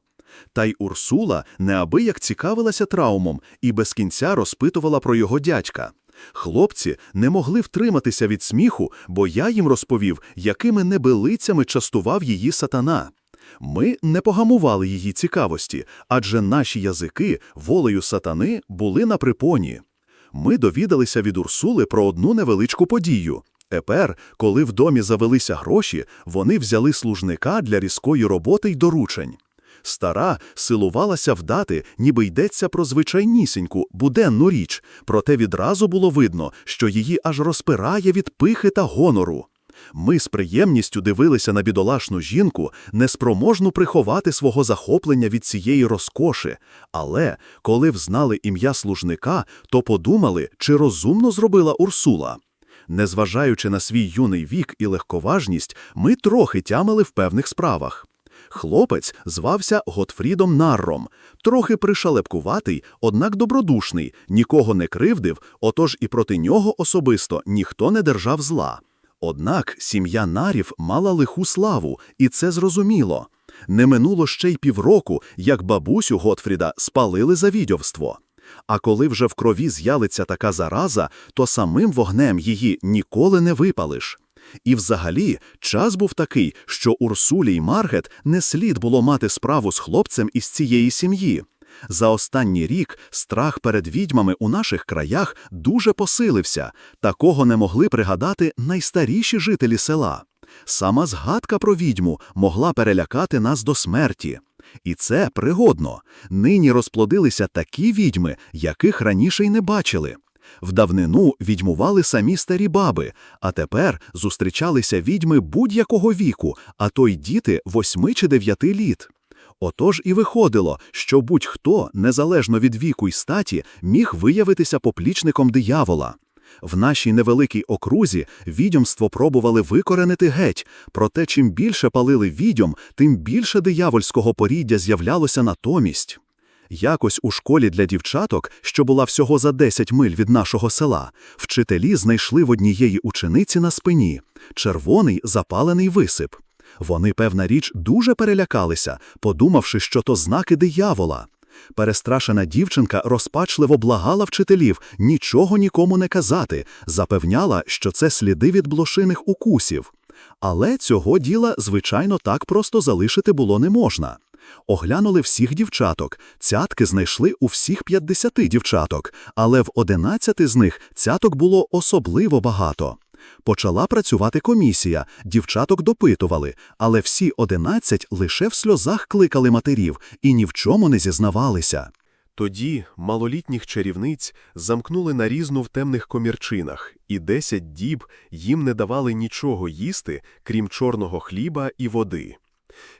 Та й Урсула неабияк цікавилася траумом і без кінця розпитувала про його дядька. Хлопці не могли втриматися від сміху, бо я їм розповів, якими небелицями частував її сатана. Ми не погамували її цікавості, адже наші язики волею сатани були на припоні. Ми довідалися від Урсули про одну невеличку подію. Тепер, коли в домі завелися гроші, вони взяли служника для різкої роботи й доручень. Стара силувалася вдати, ніби йдеться про звичайнісіньку, буденну річ, проте відразу було видно, що її аж розпирає від пихи та гонору. Ми з приємністю дивилися на бідолашну жінку, неспроможну приховати свого захоплення від цієї розкоші, але коли взнали ім'я служника, то подумали, чи розумно зробила Урсула. Незважаючи на свій юний вік і легковажність, ми трохи тямили в певних справах. Хлопець звався Готфрідом Нарром, трохи пришалепкуватий, однак добродушний, нікого не кривдив, отож і проти нього особисто ніхто не держав зла. Однак сім'я нарів мала лиху славу, і це зрозуміло. Не минуло ще й півроку, як бабусю Готфріда спалили за відьовство. А коли вже в крові з'явиться така зараза, то самим вогнем її ніколи не випалиш. І взагалі час був такий, що Урсулі й Маргет не слід було мати справу з хлопцем із цієї сім'ї. За останній рік страх перед відьмами у наших краях дуже посилився, такого не могли пригадати найстаріші жителі села. Сама згадка про відьму могла перелякати нас до смерті. І це пригодно. Нині розплодилися такі відьми, яких раніше й не бачили. В давнину відьмували самі старі баби, а тепер зустрічалися відьми будь-якого віку, а то й діти восьми чи дев'яти літ. Отож і виходило, що будь-хто, незалежно від віку й статі, міг виявитися поплічником диявола. В нашій невеликій окрузі відьомство пробували викоренити геть, проте чим більше палили відьом, тим більше диявольського поріддя з'являлося натомість. Якось у школі для дівчаток, що була всього за 10 миль від нашого села, вчителі знайшли в однієї учениці на спині червоний запалений висип. Вони, певна річ, дуже перелякалися, подумавши, що то знаки диявола. Перестрашена дівчинка розпачливо благала вчителів нічого нікому не казати, запевняла, що це сліди від блошиних укусів. Але цього діла, звичайно, так просто залишити було не можна. Оглянули всіх дівчаток, цятки знайшли у всіх 50 дівчаток, але в 11 з них цяток було особливо багато. Почала працювати комісія, дівчаток допитували, але всі 11 лише в сльозах кликали матерів і ні в чому не зізнавалися. Тоді малолітніх чарівниць замкнули на різну в темних комірчинах, і десять діб їм не давали нічого їсти, крім чорного хліба і води.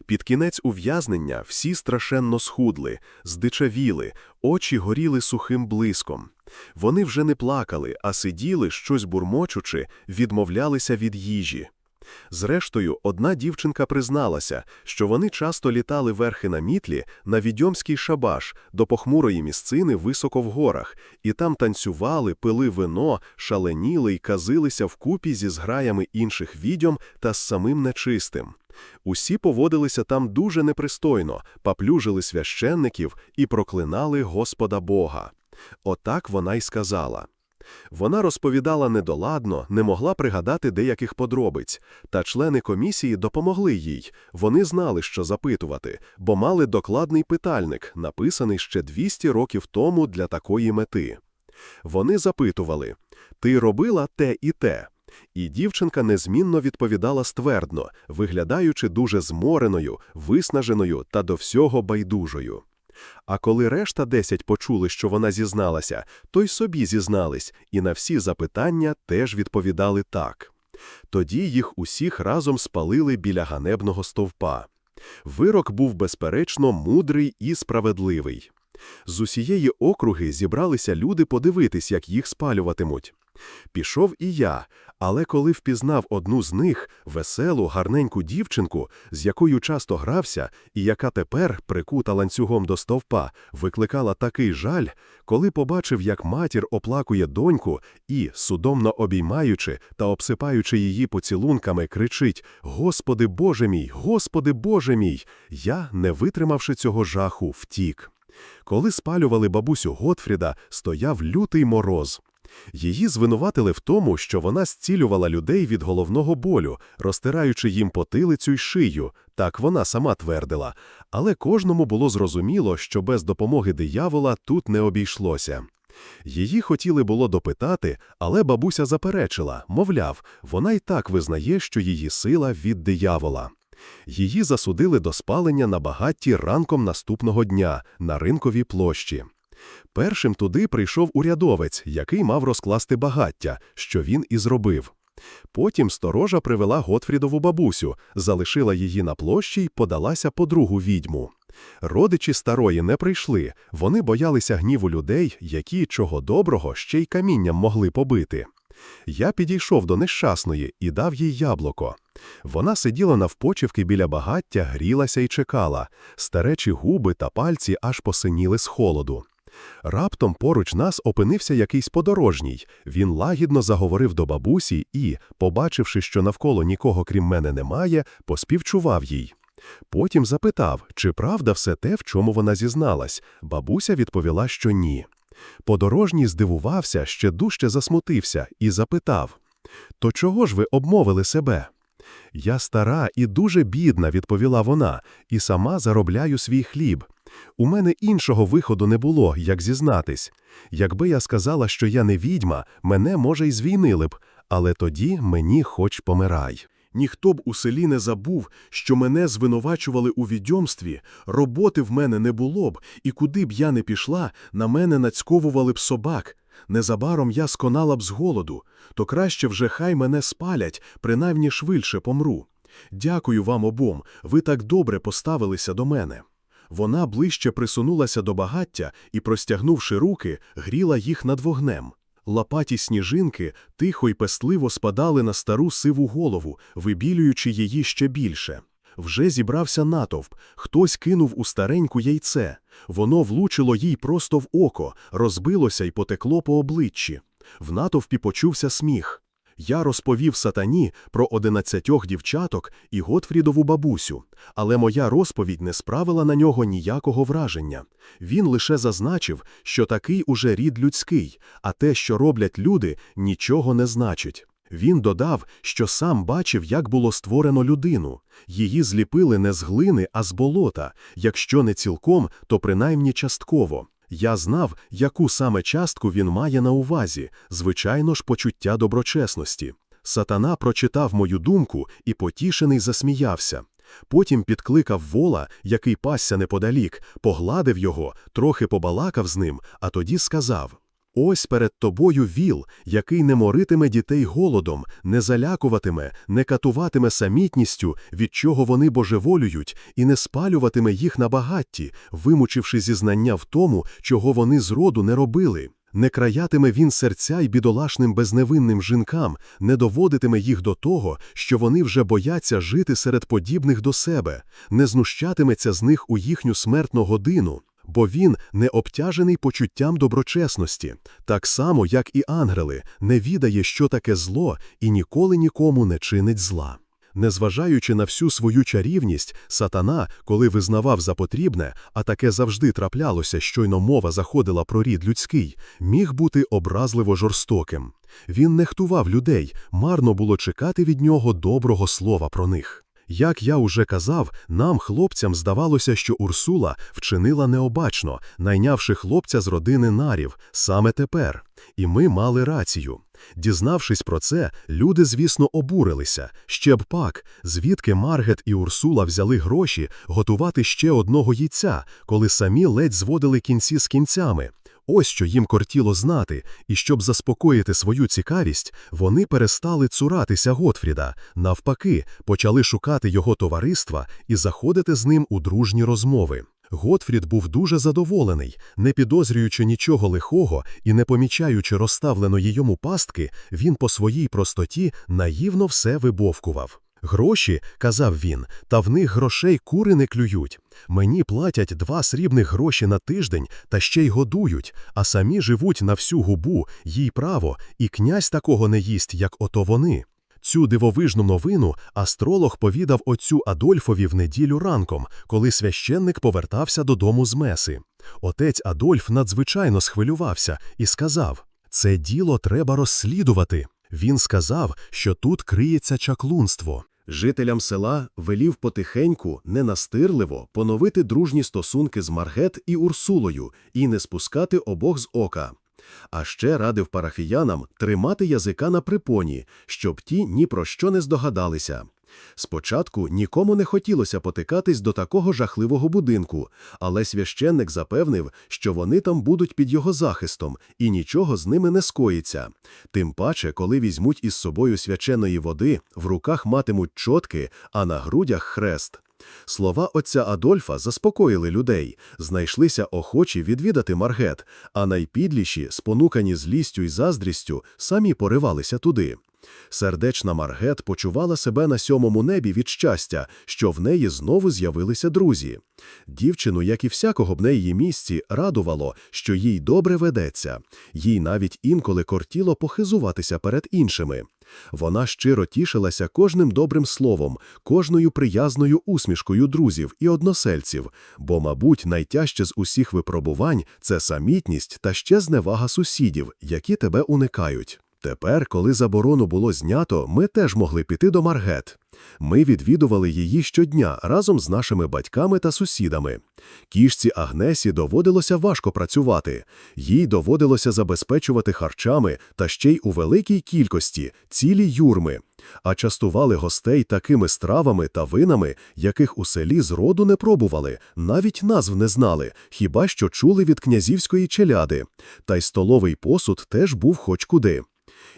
Під кінець ув'язнення всі страшенно схудли, здичавіли, очі горіли сухим блиском. Вони вже не плакали, а сиділи, щось бурмочучи, відмовлялися від їжі. Зрештою, одна дівчинка призналася, що вони часто літали верхи на мітлі на відьомський шабаш до похмурої місцини високо в горах, і там танцювали, пили вино, шаленіли й казилися вкупі зі зграями інших відьом та з самим нечистим. Усі поводилися там дуже непристойно, паплюжили священників і проклинали Господа Бога. Отак вона й сказала. Вона розповідала недоладно, не могла пригадати деяких подробиць, та члени комісії допомогли їй. Вони знали, що запитувати, бо мали докладний питальник, написаний ще 200 років тому для такої мети. Вони запитували: Ти робила те і те? І дівчинка незмінно відповідала ствердно, виглядаючи дуже змореною, виснаженою та до всього байдужою. А коли решта десять почули, що вона зізналася, то й собі зізнались, і на всі запитання теж відповідали так. Тоді їх усіх разом спалили біля ганебного стовпа. Вирок був, безперечно, мудрий і справедливий. З усієї округи зібралися люди подивитись, як їх спалюватимуть. Пішов і я, але коли впізнав одну з них, веселу, гарненьку дівчинку, з якою часто грався, і яка тепер, прикута ланцюгом до стовпа, викликала такий жаль, коли побачив, як матір оплакує доньку і, судомно обіймаючи та обсипаючи її поцілунками, кричить Господи Боже мій, Господи Боже мій, я, не витримавши цього жаху, втік. Коли спалювали бабусю Готфріда, стояв лютий мороз. Її звинуватили в тому, що вона зцілювала людей від головного болю, розтираючи їм потилицю й шию, так вона сама твердила, але кожному було зрозуміло, що без допомоги диявола тут не обійшлося. Її хотіли було допитати, але бабуся заперечила, мовляв, вона й так визнає, що її сила від диявола. Її засудили до спалення на багатті ранком наступного дня на ринковій площі. Першим туди прийшов урядовець, який мав розкласти багаття, що він і зробив. Потім сторожа привела Готфрідову бабусю, залишила її на площі й подалася по другу відьму. Родичі старої не прийшли, вони боялися гніву людей, які, чого доброго, ще й камінням могли побити. Я підійшов до нещасної і дав їй яблуко. Вона сиділа навпочивки біля багаття, грілася і чекала, старечі губи та пальці аж посиніли з холоду. Раптом поруч нас опинився якийсь подорожній. Він лагідно заговорив до бабусі і, побачивши, що навколо нікого крім мене немає, поспівчував їй. Потім запитав, чи правда все те, в чому вона зізналась. Бабуся відповіла, що ні. Подорожній здивувався, ще дужче засмутився і запитав То чого ж ви обмовили себе? Я стара і дуже бідна, відповіла вона, і сама заробляю свій хліб. У мене іншого виходу не було, як зізнатись. Якби я сказала, що я не відьма, мене, може, й звійнили б, але тоді мені хоч помирай. Ніхто б у селі не забув, що мене звинувачували у відьомстві, роботи в мене не було б, і куди б я не пішла, на мене нацьковували б собак. Незабаром я сконала б з голоду, то краще вже хай мене спалять, принаймні швидше помру. Дякую вам обом, ви так добре поставилися до мене. Вона ближче присунулася до багаття і, простягнувши руки, гріла їх над вогнем. Лапаті сніжинки тихо й пестливо спадали на стару сиву голову, вибілюючи її ще більше. Вже зібрався натовп, хтось кинув у стареньку яйце. Воно влучило їй просто в око, розбилося й потекло по обличчі. В натовпі почувся сміх. Я розповів сатані про одинадцятьох дівчаток і Готфрідову бабусю, але моя розповідь не справила на нього ніякого враження. Він лише зазначив, що такий уже рід людський, а те, що роблять люди, нічого не значить. Він додав, що сам бачив, як було створено людину. Її зліпили не з глини, а з болота, якщо не цілком, то принаймні частково. Я знав, яку саме частку він має на увазі, звичайно ж, почуття доброчесності. Сатана прочитав мою думку і потішений засміявся. Потім підкликав вола, який пасся неподалік, погладив його, трохи побалакав з ним, а тоді сказав Ось перед тобою віл, який не моритиме дітей голодом, не залякуватиме, не катуватиме самітністю, від чого вони божеволюють, і не спалюватиме їх на багатті, вимучивши зізнання в тому, чого вони зроду не робили. Не краятиме він серця й бідолашним безневинним жінкам, не доводитиме їх до того, що вони вже бояться жити серед подібних до себе, не знущатиметься з них у їхню смертну годину бо він не обтяжений почуттям доброчесності, так само, як і ангели, не відає, що таке зло, і ніколи нікому не чинить зла. Незважаючи на всю свою чарівність, сатана, коли визнавав за потрібне, а таке завжди траплялося, щойно мова заходила про рід людський, міг бути образливо жорстоким. Він нехтував людей, марно було чекати від нього доброго слова про них. Як я уже казав, нам, хлопцям, здавалося, що Урсула вчинила необачно, найнявши хлопця з родини нарів саме тепер. І ми мали рацію. Дізнавшись про це, люди, звісно, обурилися. Ще б пак, звідки Маргет і Урсула взяли гроші готувати ще одного яйця, коли самі ледь зводили кінці з кінцями. Ось що їм кортіло знати, і щоб заспокоїти свою цікавість, вони перестали цуратися Готфріда, навпаки, почали шукати його товариства і заходити з ним у дружні розмови. Готфрід був дуже задоволений, не підозрюючи нічого лихого і не помічаючи розставленої йому пастки, він по своїй простоті наївно все вибовкував. Гроші, казав він, та в них грошей кури не клюють. Мені платять два срібних гроші на тиждень та ще й годують, а самі живуть на всю губу, їй право, і князь такого не їсть, як ото вони. Цю дивовижну новину астролог повідав отцю Адольфові в неділю ранком, коли священник повертався додому з меси. Отець Адольф надзвичайно схвилювався і сказав: Це діло треба розслідувати. Він сказав, що тут криється чаклунство. Жителям села велів потихеньку, ненастирливо поновити дружні стосунки з Маргет і Урсулою і не спускати обох з ока. А ще радив парафіянам тримати язика на припоні, щоб ті ні про що не здогадалися. Спочатку нікому не хотілося потикатись до такого жахливого будинку, але священник запевнив, що вони там будуть під його захистом і нічого з ними не скоїться. Тим паче, коли візьмуть із собою свяченої води, в руках матимуть чотки, а на грудях хрест. Слова отця Адольфа заспокоїли людей, знайшлися охочі відвідати Маргет, а найпідліші, спонукані злістю й заздрістю, самі поривалися туди. Сердечна Маргет почувала себе на сьомому небі від щастя, що в неї знову з'явилися друзі. Дівчину, як і всякого б на її місці, радувало, що їй добре ведеться, їй навіть інколи кортіло похизуватися перед іншими. Вона щиро тішилася кожним добрим словом, кожною приязною усмішкою друзів і односельців, бо, мабуть, найтяжче з усіх випробувань це самітність та ще зневага сусідів, які тебе уникають. Тепер, коли заборону було знято, ми теж могли піти до Маргет. Ми відвідували її щодня разом з нашими батьками та сусідами. Кішці Агнесі доводилося важко працювати, їй доводилося забезпечувати харчами та ще й у великій кількості цілі юрми, а частували гостей такими стравами та винами, яких у селі зроду не пробували, навіть назв не знали, хіба що чули від князівської челяди. Та й столовий посуд теж був хоч куди.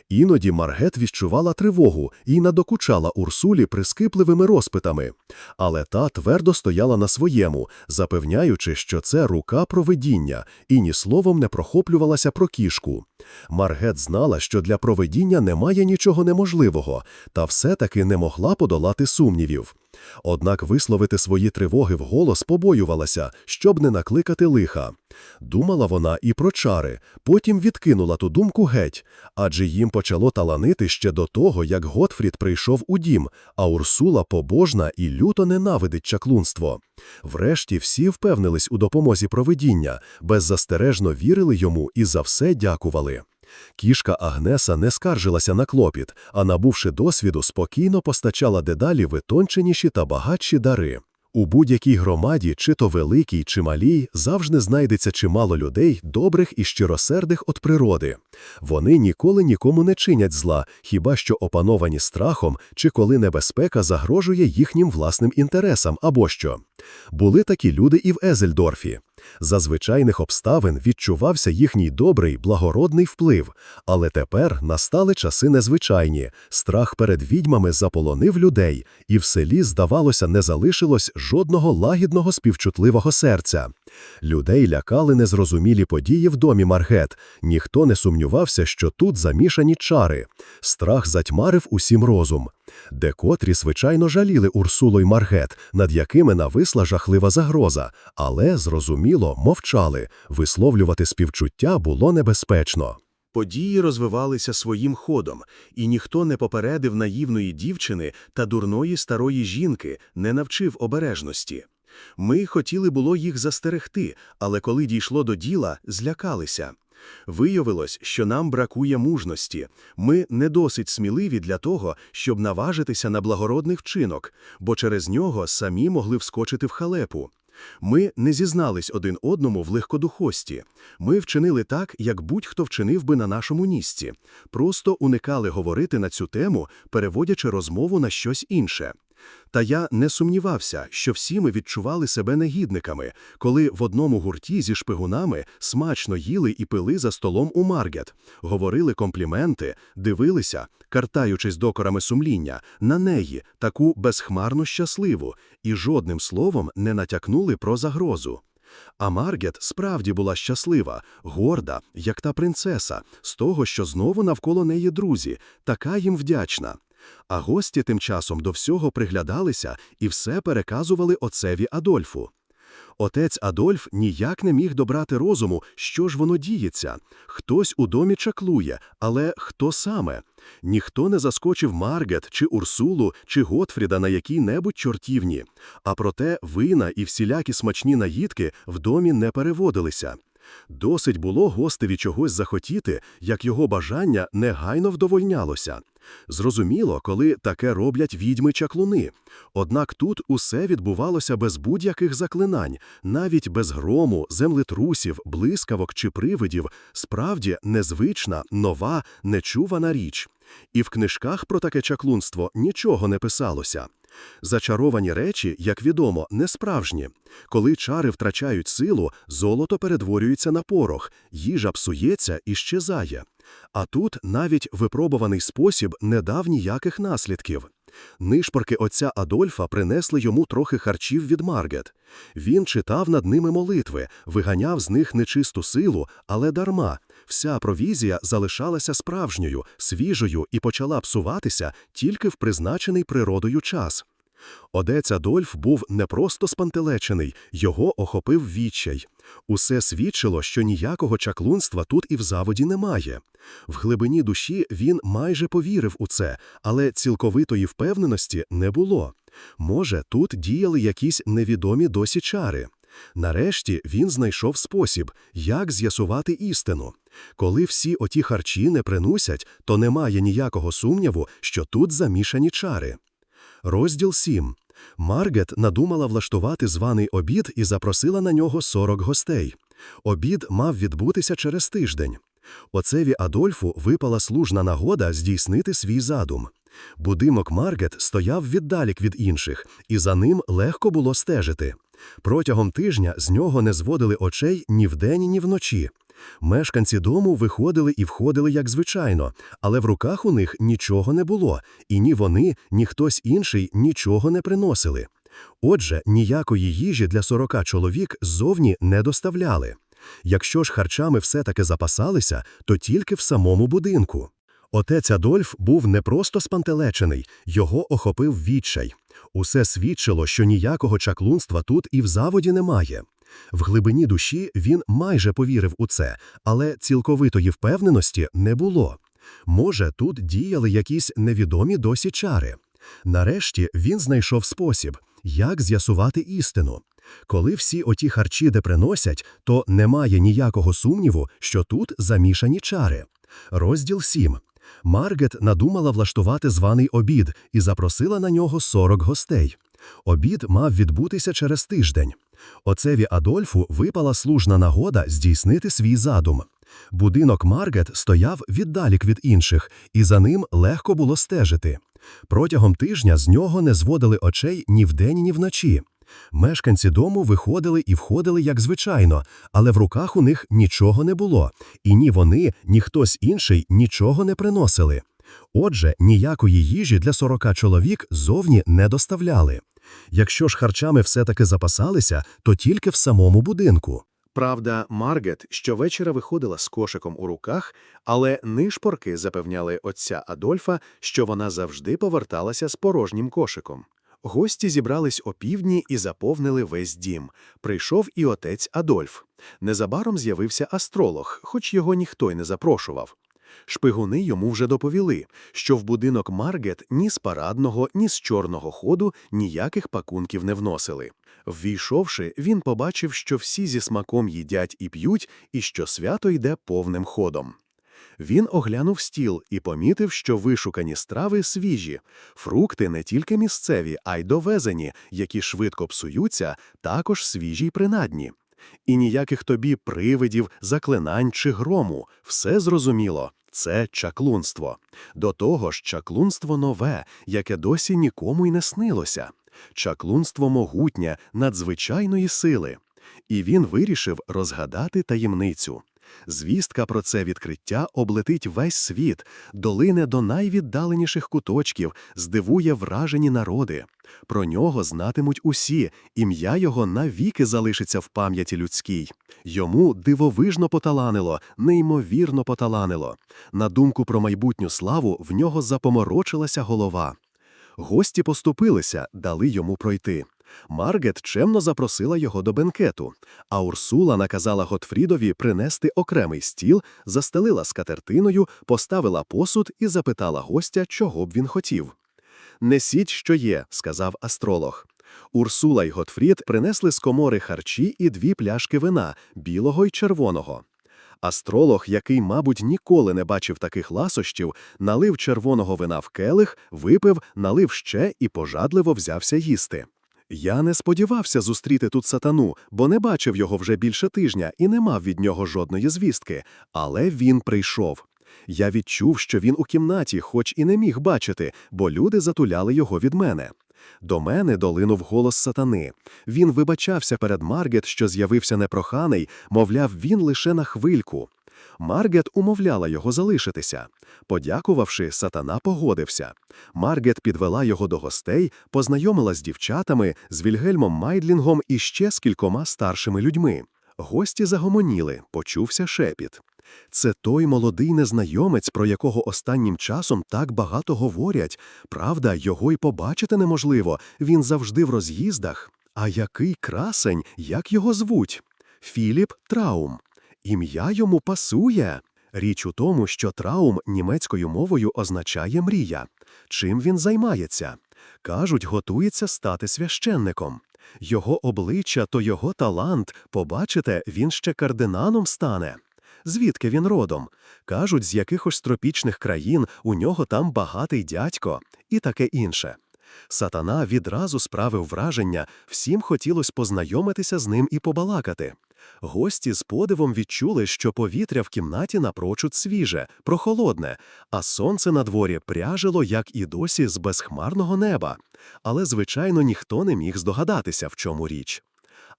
Іноді Маргет відчувала тривогу і надокучала Урсулі прискіпливими розпитами. Але та твердо стояла на своєму, запевняючи, що це рука провидіння, і ні словом не прохоплювалася про кішку. Маргет знала, що для провидіння немає нічого неможливого, та все-таки не могла подолати сумнівів. Однак висловити свої тривоги вголос побоювалася, щоб не накликати лиха. Думала вона і про чари, потім відкинула ту думку геть, адже їм почало таланити ще до того, як Готфрід прийшов у дім, а Урсула побожна і люто ненавидить чаклунство. Врешті всі впевнились у допомозі провидіння, беззастережно вірили йому і за все дякували. Кішка Агнеса не скаржилася на клопіт, а набувши досвіду, спокійно постачала дедалі витонченіші та багатші дари. У будь-якій громаді, чи то великій, чи малій, завжди знайдеться чимало людей, добрих і щиросердих від природи. Вони ніколи нікому не чинять зла, хіба що опановані страхом, чи коли небезпека загрожує їхнім власним інтересам або що. Були такі люди і в Езельдорфі. За звичайних обставин відчувався їхній добрий, благородний вплив, але тепер настали часи незвичайні. Страх перед відьмами заполонив людей, і в селі, здавалося, не залишилось жодного лагідного співчутливого серця. Людей лякали незрозумілі події в домі Маргет. Ніхто не сумнівався, що тут замішані чари. Страх затьмарив усім розум. Декотрі, звичайно, жаліли Урсулу й Маргет, над якими нависла жахлива загроза, але, зрозуміло, мовчали. Висловлювати співчуття було небезпечно. Події розвивалися своїм ходом, і ніхто не попередив наївної дівчини та дурної старої жінки, не навчив обережності. Ми хотіли було їх застерегти, але коли дійшло до діла, злякалися. Виявилось, що нам бракує мужності. Ми не досить сміливі для того, щоб наважитися на благородний вчинок, бо через нього самі могли вскочити в халепу. Ми не зізнались один одному в легкодухості. Ми вчинили так, як будь-хто вчинив би на нашому місці, просто уникали говорити на цю тему, переводячи розмову на щось інше. Та я не сумнівався, що всі ми відчували себе негідниками, коли в одному гурті зі шпигунами смачно їли і пили за столом у Маргет, говорили компліменти, дивилися, картаючись докорами сумління, на неї, таку безхмарно щасливу, і жодним словом не натякнули про загрозу. А Маргет справді була щаслива, горда, як та принцеса, з того, що знову навколо неї друзі, така їм вдячна. А гості тим часом до всього приглядалися і все переказували отцеві Адольфу. Отець Адольф ніяк не міг добрати розуму, що ж воно діється. Хтось у домі чаклує, але хто саме? Ніхто не заскочив Маргет, чи Урсулу, чи Готфріда на якій-небудь чортівні. А проте вина і всілякі смачні наїдки в домі не переводилися. Досить було гостеві чогось захотіти, як його бажання негайно вдовольнялося. Зрозуміло, коли таке роблять відьми-чаклуни. Однак тут усе відбувалося без будь-яких заклинань, навіть без грому, землетрусів, блискавок чи привидів, справді незвична, нова, нечувана річ. І в книжках про таке чаклунство нічого не писалося. Зачаровані речі, як відомо, не справжні. Коли чари втрачають силу, золото перетворюється на порох, їжа псується і щезає. А тут навіть випробуваний спосіб не дав ніяких наслідків. Нишпорки отця Адольфа принесли йому трохи харчів від Маргет. Він читав над ними молитви, виганяв з них нечисту силу, але дарма. Вся провізія залишалася справжньою, свіжою і почала псуватися тільки в призначений природою час. Одець Адольф був не просто спантелечений, його охопив відчай. Усе свідчило, що ніякого чаклунства тут і в заводі немає. В глибині душі він майже повірив у це, але цілковитої впевненості не було. Може, тут діяли якісь невідомі досі чари. Нарешті він знайшов спосіб, як з'ясувати істину. Коли всі оті харчі не приносять, то немає ніякого сумніву, що тут замішані чари. Розділ 7. Маргет надумала влаштувати званий обід і запросила на нього 40 гостей. Обід мав відбутися через тиждень. Оцеві Адольфу випала служна нагода здійснити свій задум. Будинок Маргет стояв віддалік від інших, і за ним легко було стежити. Протягом тижня з нього не зводили очей ні вдень, ні вночі. Мешканці дому виходили і входили як звичайно, але в руках у них нічого не було, і ні вони, ні хтось інший нічого не приносили. Отже, ніякої їжі для сорока чоловік ззовні не доставляли. Якщо ж харчами все-таки запасалися, то тільки в самому будинку. Отець Адольф був не просто спантелечений, його охопив відчай. Усе свідчило, що ніякого чаклунства тут і в заводі немає. В глибині душі він майже повірив у це, але цілковитої впевненості не було. Може, тут діяли якісь невідомі досі чари. Нарешті він знайшов спосіб, як з'ясувати істину. Коли всі оті харчі де приносять, то немає ніякого сумніву, що тут замішані чари. Розділ 7. Маргет надумала влаштувати званий обід і запросила на нього 40 гостей. Обід мав відбутися через тиждень. Оцеві Адольфу випала служна нагода здійснити свій задум. Будинок Маргет стояв віддалік від інших, і за ним легко було стежити. Протягом тижня з нього не зводили очей ні вдень, ні вночі. Мешканці дому виходили і входили як звичайно, але в руках у них нічого не було, і ні вони, ні хтось інший нічого не приносили. Отже, ніякої їжі для сорока чоловік зовні не доставляли. Якщо ж харчами все-таки запасалися, то тільки в самому будинку. Правда, Маргет щовечора виходила з кошиком у руках, але нишпорки запевняли отця Адольфа, що вона завжди поверталася з порожнім кошиком. Гості зібрались опівдні і заповнили весь дім. Прийшов і отець Адольф. Незабаром з'явився астролог, хоч його ніхто й не запрошував. Шпигуни йому вже доповіли, що в будинок Маргет ні з парадного, ні з чорного ходу ніяких пакунків не вносили. Ввійшовши, він побачив, що всі зі смаком їдять і п'ють, і що свято йде повним ходом. Він оглянув стіл і помітив, що вишукані страви свіжі, фрукти не тільки місцеві, а й довезені, які швидко псуються, також свіжі й принадні. І ніяких тобі привидів, заклинань чи грому, все зрозуміло. Це чаклунство. До того ж, чаклунство нове, яке досі нікому й не снилося. Чаклунство могутнє, надзвичайної сили. І він вирішив розгадати таємницю. Звістка про це відкриття облетить весь світ, долине до найвіддаленіших куточків, здивує вражені народи. Про нього знатимуть усі, ім'я його навіки залишиться в пам'яті людській. Йому дивовижно поталанило, неймовірно поталанило. На думку про майбутню славу в нього запоморочилася голова. Гості поступилися, дали йому пройти. Маргет чемно запросила його до бенкету, а Урсула наказала Готфрідові принести окремий стіл, застелила скатертиною, поставила посуд і запитала гостя, чого б він хотів. Несіть, що є, сказав астролог. Урсула й Готфрід принесли з комори харчі і дві пляшки вина білого й червоного. Астролог, який, мабуть, ніколи не бачив таких ласощів, налив червоного вина в келих, випив, налив ще і пожадливо взявся їсти. Я не сподівався зустріти тут сатану, бо не бачив його вже більше тижня і не мав від нього жодної звістки, але він прийшов. Я відчув, що він у кімнаті, хоч і не міг бачити, бо люди затуляли його від мене. До мене долинув голос сатани. Він вибачався перед Маргет, що з'явився непроханий, мовляв, він лише на хвильку. Маргет умовляла його залишитися. Подякувавши, сатана погодився. Маргет підвела його до гостей, познайомила з дівчатами, з Вільгельмом Майдлінгом і ще з кількома старшими людьми. Гості загомоніли, почувся шепіт. Це той молодий незнайомець, про якого останнім часом так багато говорять. Правда, його й побачити неможливо, він завжди в роз'їздах. А який красень, як його звуть? Філіп Траум. Ім'я йому пасує. Річ у тому, що траум німецькою мовою означає мрія. Чим він займається? Кажуть, готується стати священником. Його обличчя то його талант, побачите, він ще кардинаном стане. Звідки він родом? Кажуть, з якихось тропічних країн у нього там багатий дядько і таке інше. Сатана відразу справив враження, всім хотілося познайомитися з ним і побалакати. Гості з подивом відчули, що повітря в кімнаті напрочуд свіже, прохолодне, а сонце на дворі пряжило, як і досі, з безхмарного неба. Але, звичайно, ніхто не міг здогадатися, в чому річ.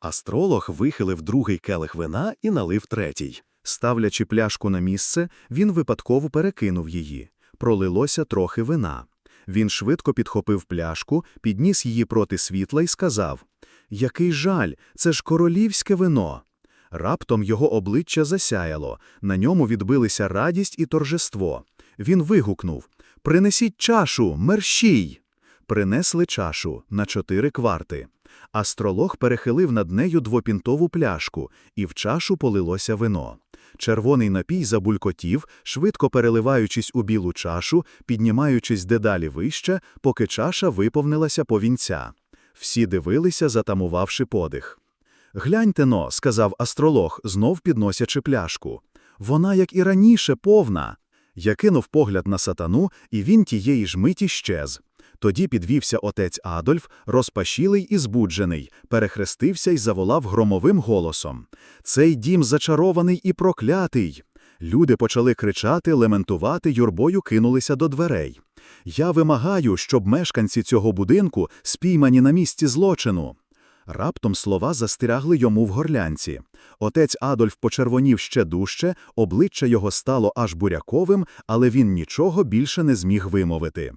Астролог вихилив другий келих вина і налив третій. Ставлячи пляшку на місце, він випадково перекинув її. Пролилося трохи вина. Він швидко підхопив пляшку, підніс її проти світла і сказав «Який жаль, це ж королівське вино». Раптом його обличчя засяяло, на ньому відбилися радість і торжество. Він вигукнув «Принесіть чашу, мерщій!» Принесли чашу на чотири кварти. Астролог перехилив над нею двопінтову пляшку, і в чашу полилося вино. Червоний напій забулькотів, швидко переливаючись у білу чашу, піднімаючись дедалі вище, поки чаша виповнилася повінця. Всі дивилися, затамувавши подих. Гляньте но, сказав астролог, знов підносячи пляшку. Вона, як і раніше, повна. Я кинув погляд на сатану, і він тієї ж миті щез. Тоді підвівся отець Адольф, розпашілий і збуджений, перехрестився і заволав громовим голосом. Цей дім зачарований і проклятий. Люди почали кричати, лементувати, юрбою кинулися до дверей. Я вимагаю, щоб мешканці цього будинку спіймані на місці злочину. Раптом слова застрягли йому в горлянці. Отець Адольф почервонів ще дужче, обличчя його стало аж буряковим, але він нічого більше не зміг вимовити.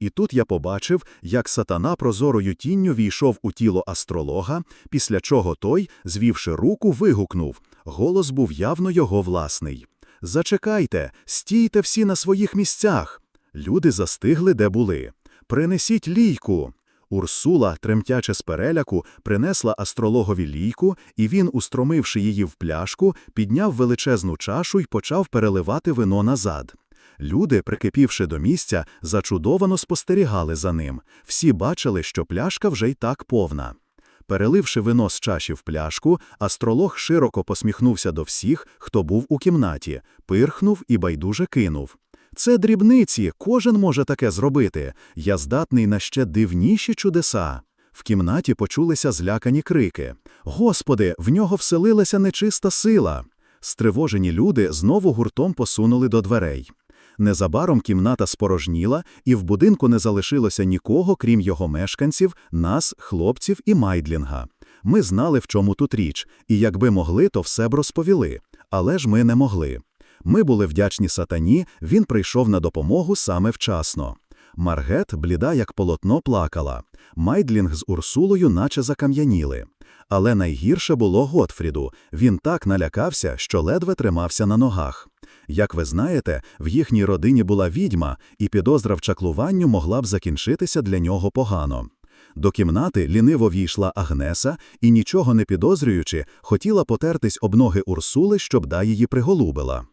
І тут я побачив, як сатана прозорою тінню війшов у тіло астролога, після чого той, звівши руку, вигукнув. Голос був явно його власний. Зачекайте, стійте всі на своїх місцях. Люди застигли, де були. Принесіть лійку. Урсула, тремтяче з переляку, принесла астрологові лійку, і він, устромивши її в пляшку, підняв величезну чашу і почав переливати вино назад. Люди, прикипівши до місця, зачудовано спостерігали за ним. Всі бачили, що пляшка вже й так повна. Переливши вино з чаші в пляшку, астролог широко посміхнувся до всіх, хто був у кімнаті, пирхнув і байдуже кинув. Це дрібниці, кожен може таке зробити. Я здатний на ще дивніші чудеса. В кімнаті почулися злякані крики. Господи, в нього вселилася нечиста сила. Стривожені люди знову гуртом посунули до дверей. Незабаром кімната спорожніла, і в будинку не залишилося нікого, крім його мешканців, нас, хлопців і Майдлінга. Ми знали, в чому тут річ, і якби могли, то все б розповіли. Але ж ми не могли. Ми були вдячні сатані, він прийшов на допомогу саме вчасно. Маргет, бліда, як полотно, плакала. Майдлінг з Урсулою наче закам'яніли. Але найгірше було Готфріду. Він так налякався, що ледве тримався на ногах. Як ви знаєте, в їхній родині була відьма, і підозра в чаклуванню могла б закінчитися для нього погано. До кімнати ліниво війшла Агнеса і, нічого не підозрюючи, хотіла потертись об ноги Урсули, щоб да її приголубила.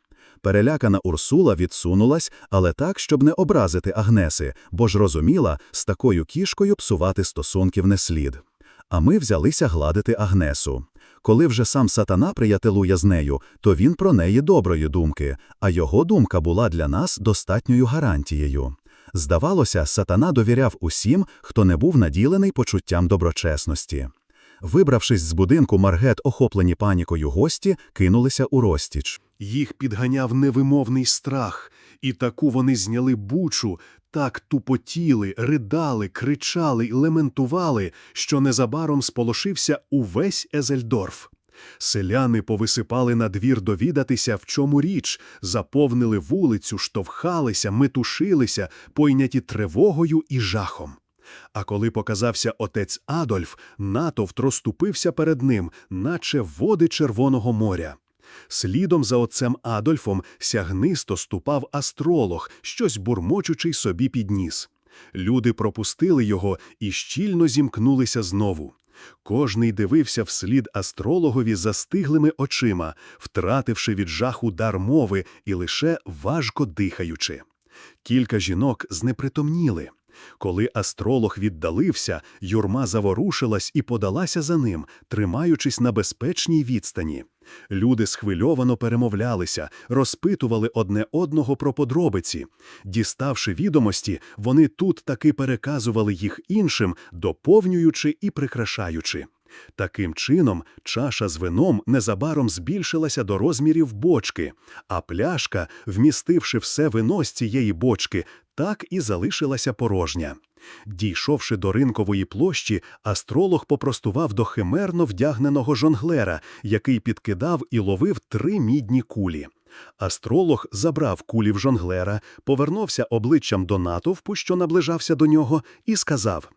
Перелякана Урсула відсунулась, але так, щоб не образити Агнеси, бо ж розуміла, з такою кішкою псувати стосунків не слід. А ми взялися гладити Агнесу. Коли вже сам сатана приятелує з нею, то він про неї доброї думки, а його думка була для нас достатньою гарантією. Здавалося, сатана довіряв усім, хто не був наділений почуттям доброчесності. Вибравшись з будинку, Маргет, охоплені панікою гості, кинулися у розтіч. Їх підганяв невимовний страх, і таку вони зняли бучу, так тупотіли, ридали, кричали й лементували, що незабаром сполошився увесь Езельдорф. Селяни повисипали на двір довідатися, в чому річ, заповнили вулицю, штовхалися, метушилися, пойняті тривогою і жахом. А коли показався отець Адольф, натовп розступився перед ним, наче води Червоного моря. Слідом за отцем Адольфом сягнисто ступав астролог, щось бурмочучий собі підніс. Люди пропустили його і щільно зімкнулися знову. Кожний дивився вслід астрологові застиглими очима, втративши від жаху дар мови і лише важко дихаючи. Кілька жінок знепритомніли. Коли астролог віддалився, юрма заворушилась і подалася за ним, тримаючись на безпечній відстані. Люди схвильовано перемовлялися, розпитували одне одного про подробиці. Діставши відомості, вони тут таки переказували їх іншим, доповнюючи і прикрашаючи. Таким чином, чаша з вином незабаром збільшилася до розмірів бочки, а пляшка, вмістивши все вино з цієї бочки, так і залишилася порожня. Дійшовши до ринкової площі, астролог попростував до химерно вдягненого жонглера, який підкидав і ловив три мідні кулі. Астролог забрав кулі в жонглера, повернувся обличчям до натовпу, що наближався до нього, і сказав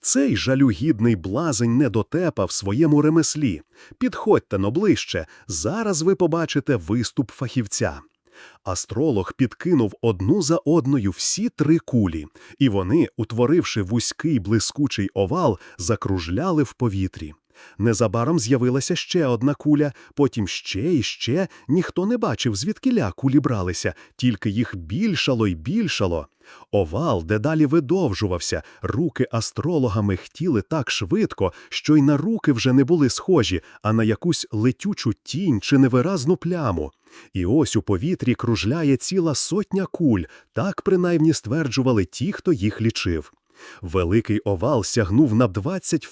цей жалюгідний блазень недотепа в своєму ремеслі. Підходьте но ближче, зараз ви побачите виступ фахівця. Астролог підкинув одну за одною всі три кулі, і вони, утворивши вузький блискучий овал, закружляли в повітрі. Незабаром з'явилася ще одна куля, потім ще і ще. Ніхто не бачив, звідкиля кулі бралися, тільки їх більшало й більшало. Овал дедалі видовжувався, руки астролога михтіли так швидко, що й на руки вже не були схожі, а на якусь летючу тінь чи невиразну пляму. І ось у повітрі кружляє ціла сотня куль, так принаймні стверджували ті, хто їх лічив. Великий овал сягнув на 20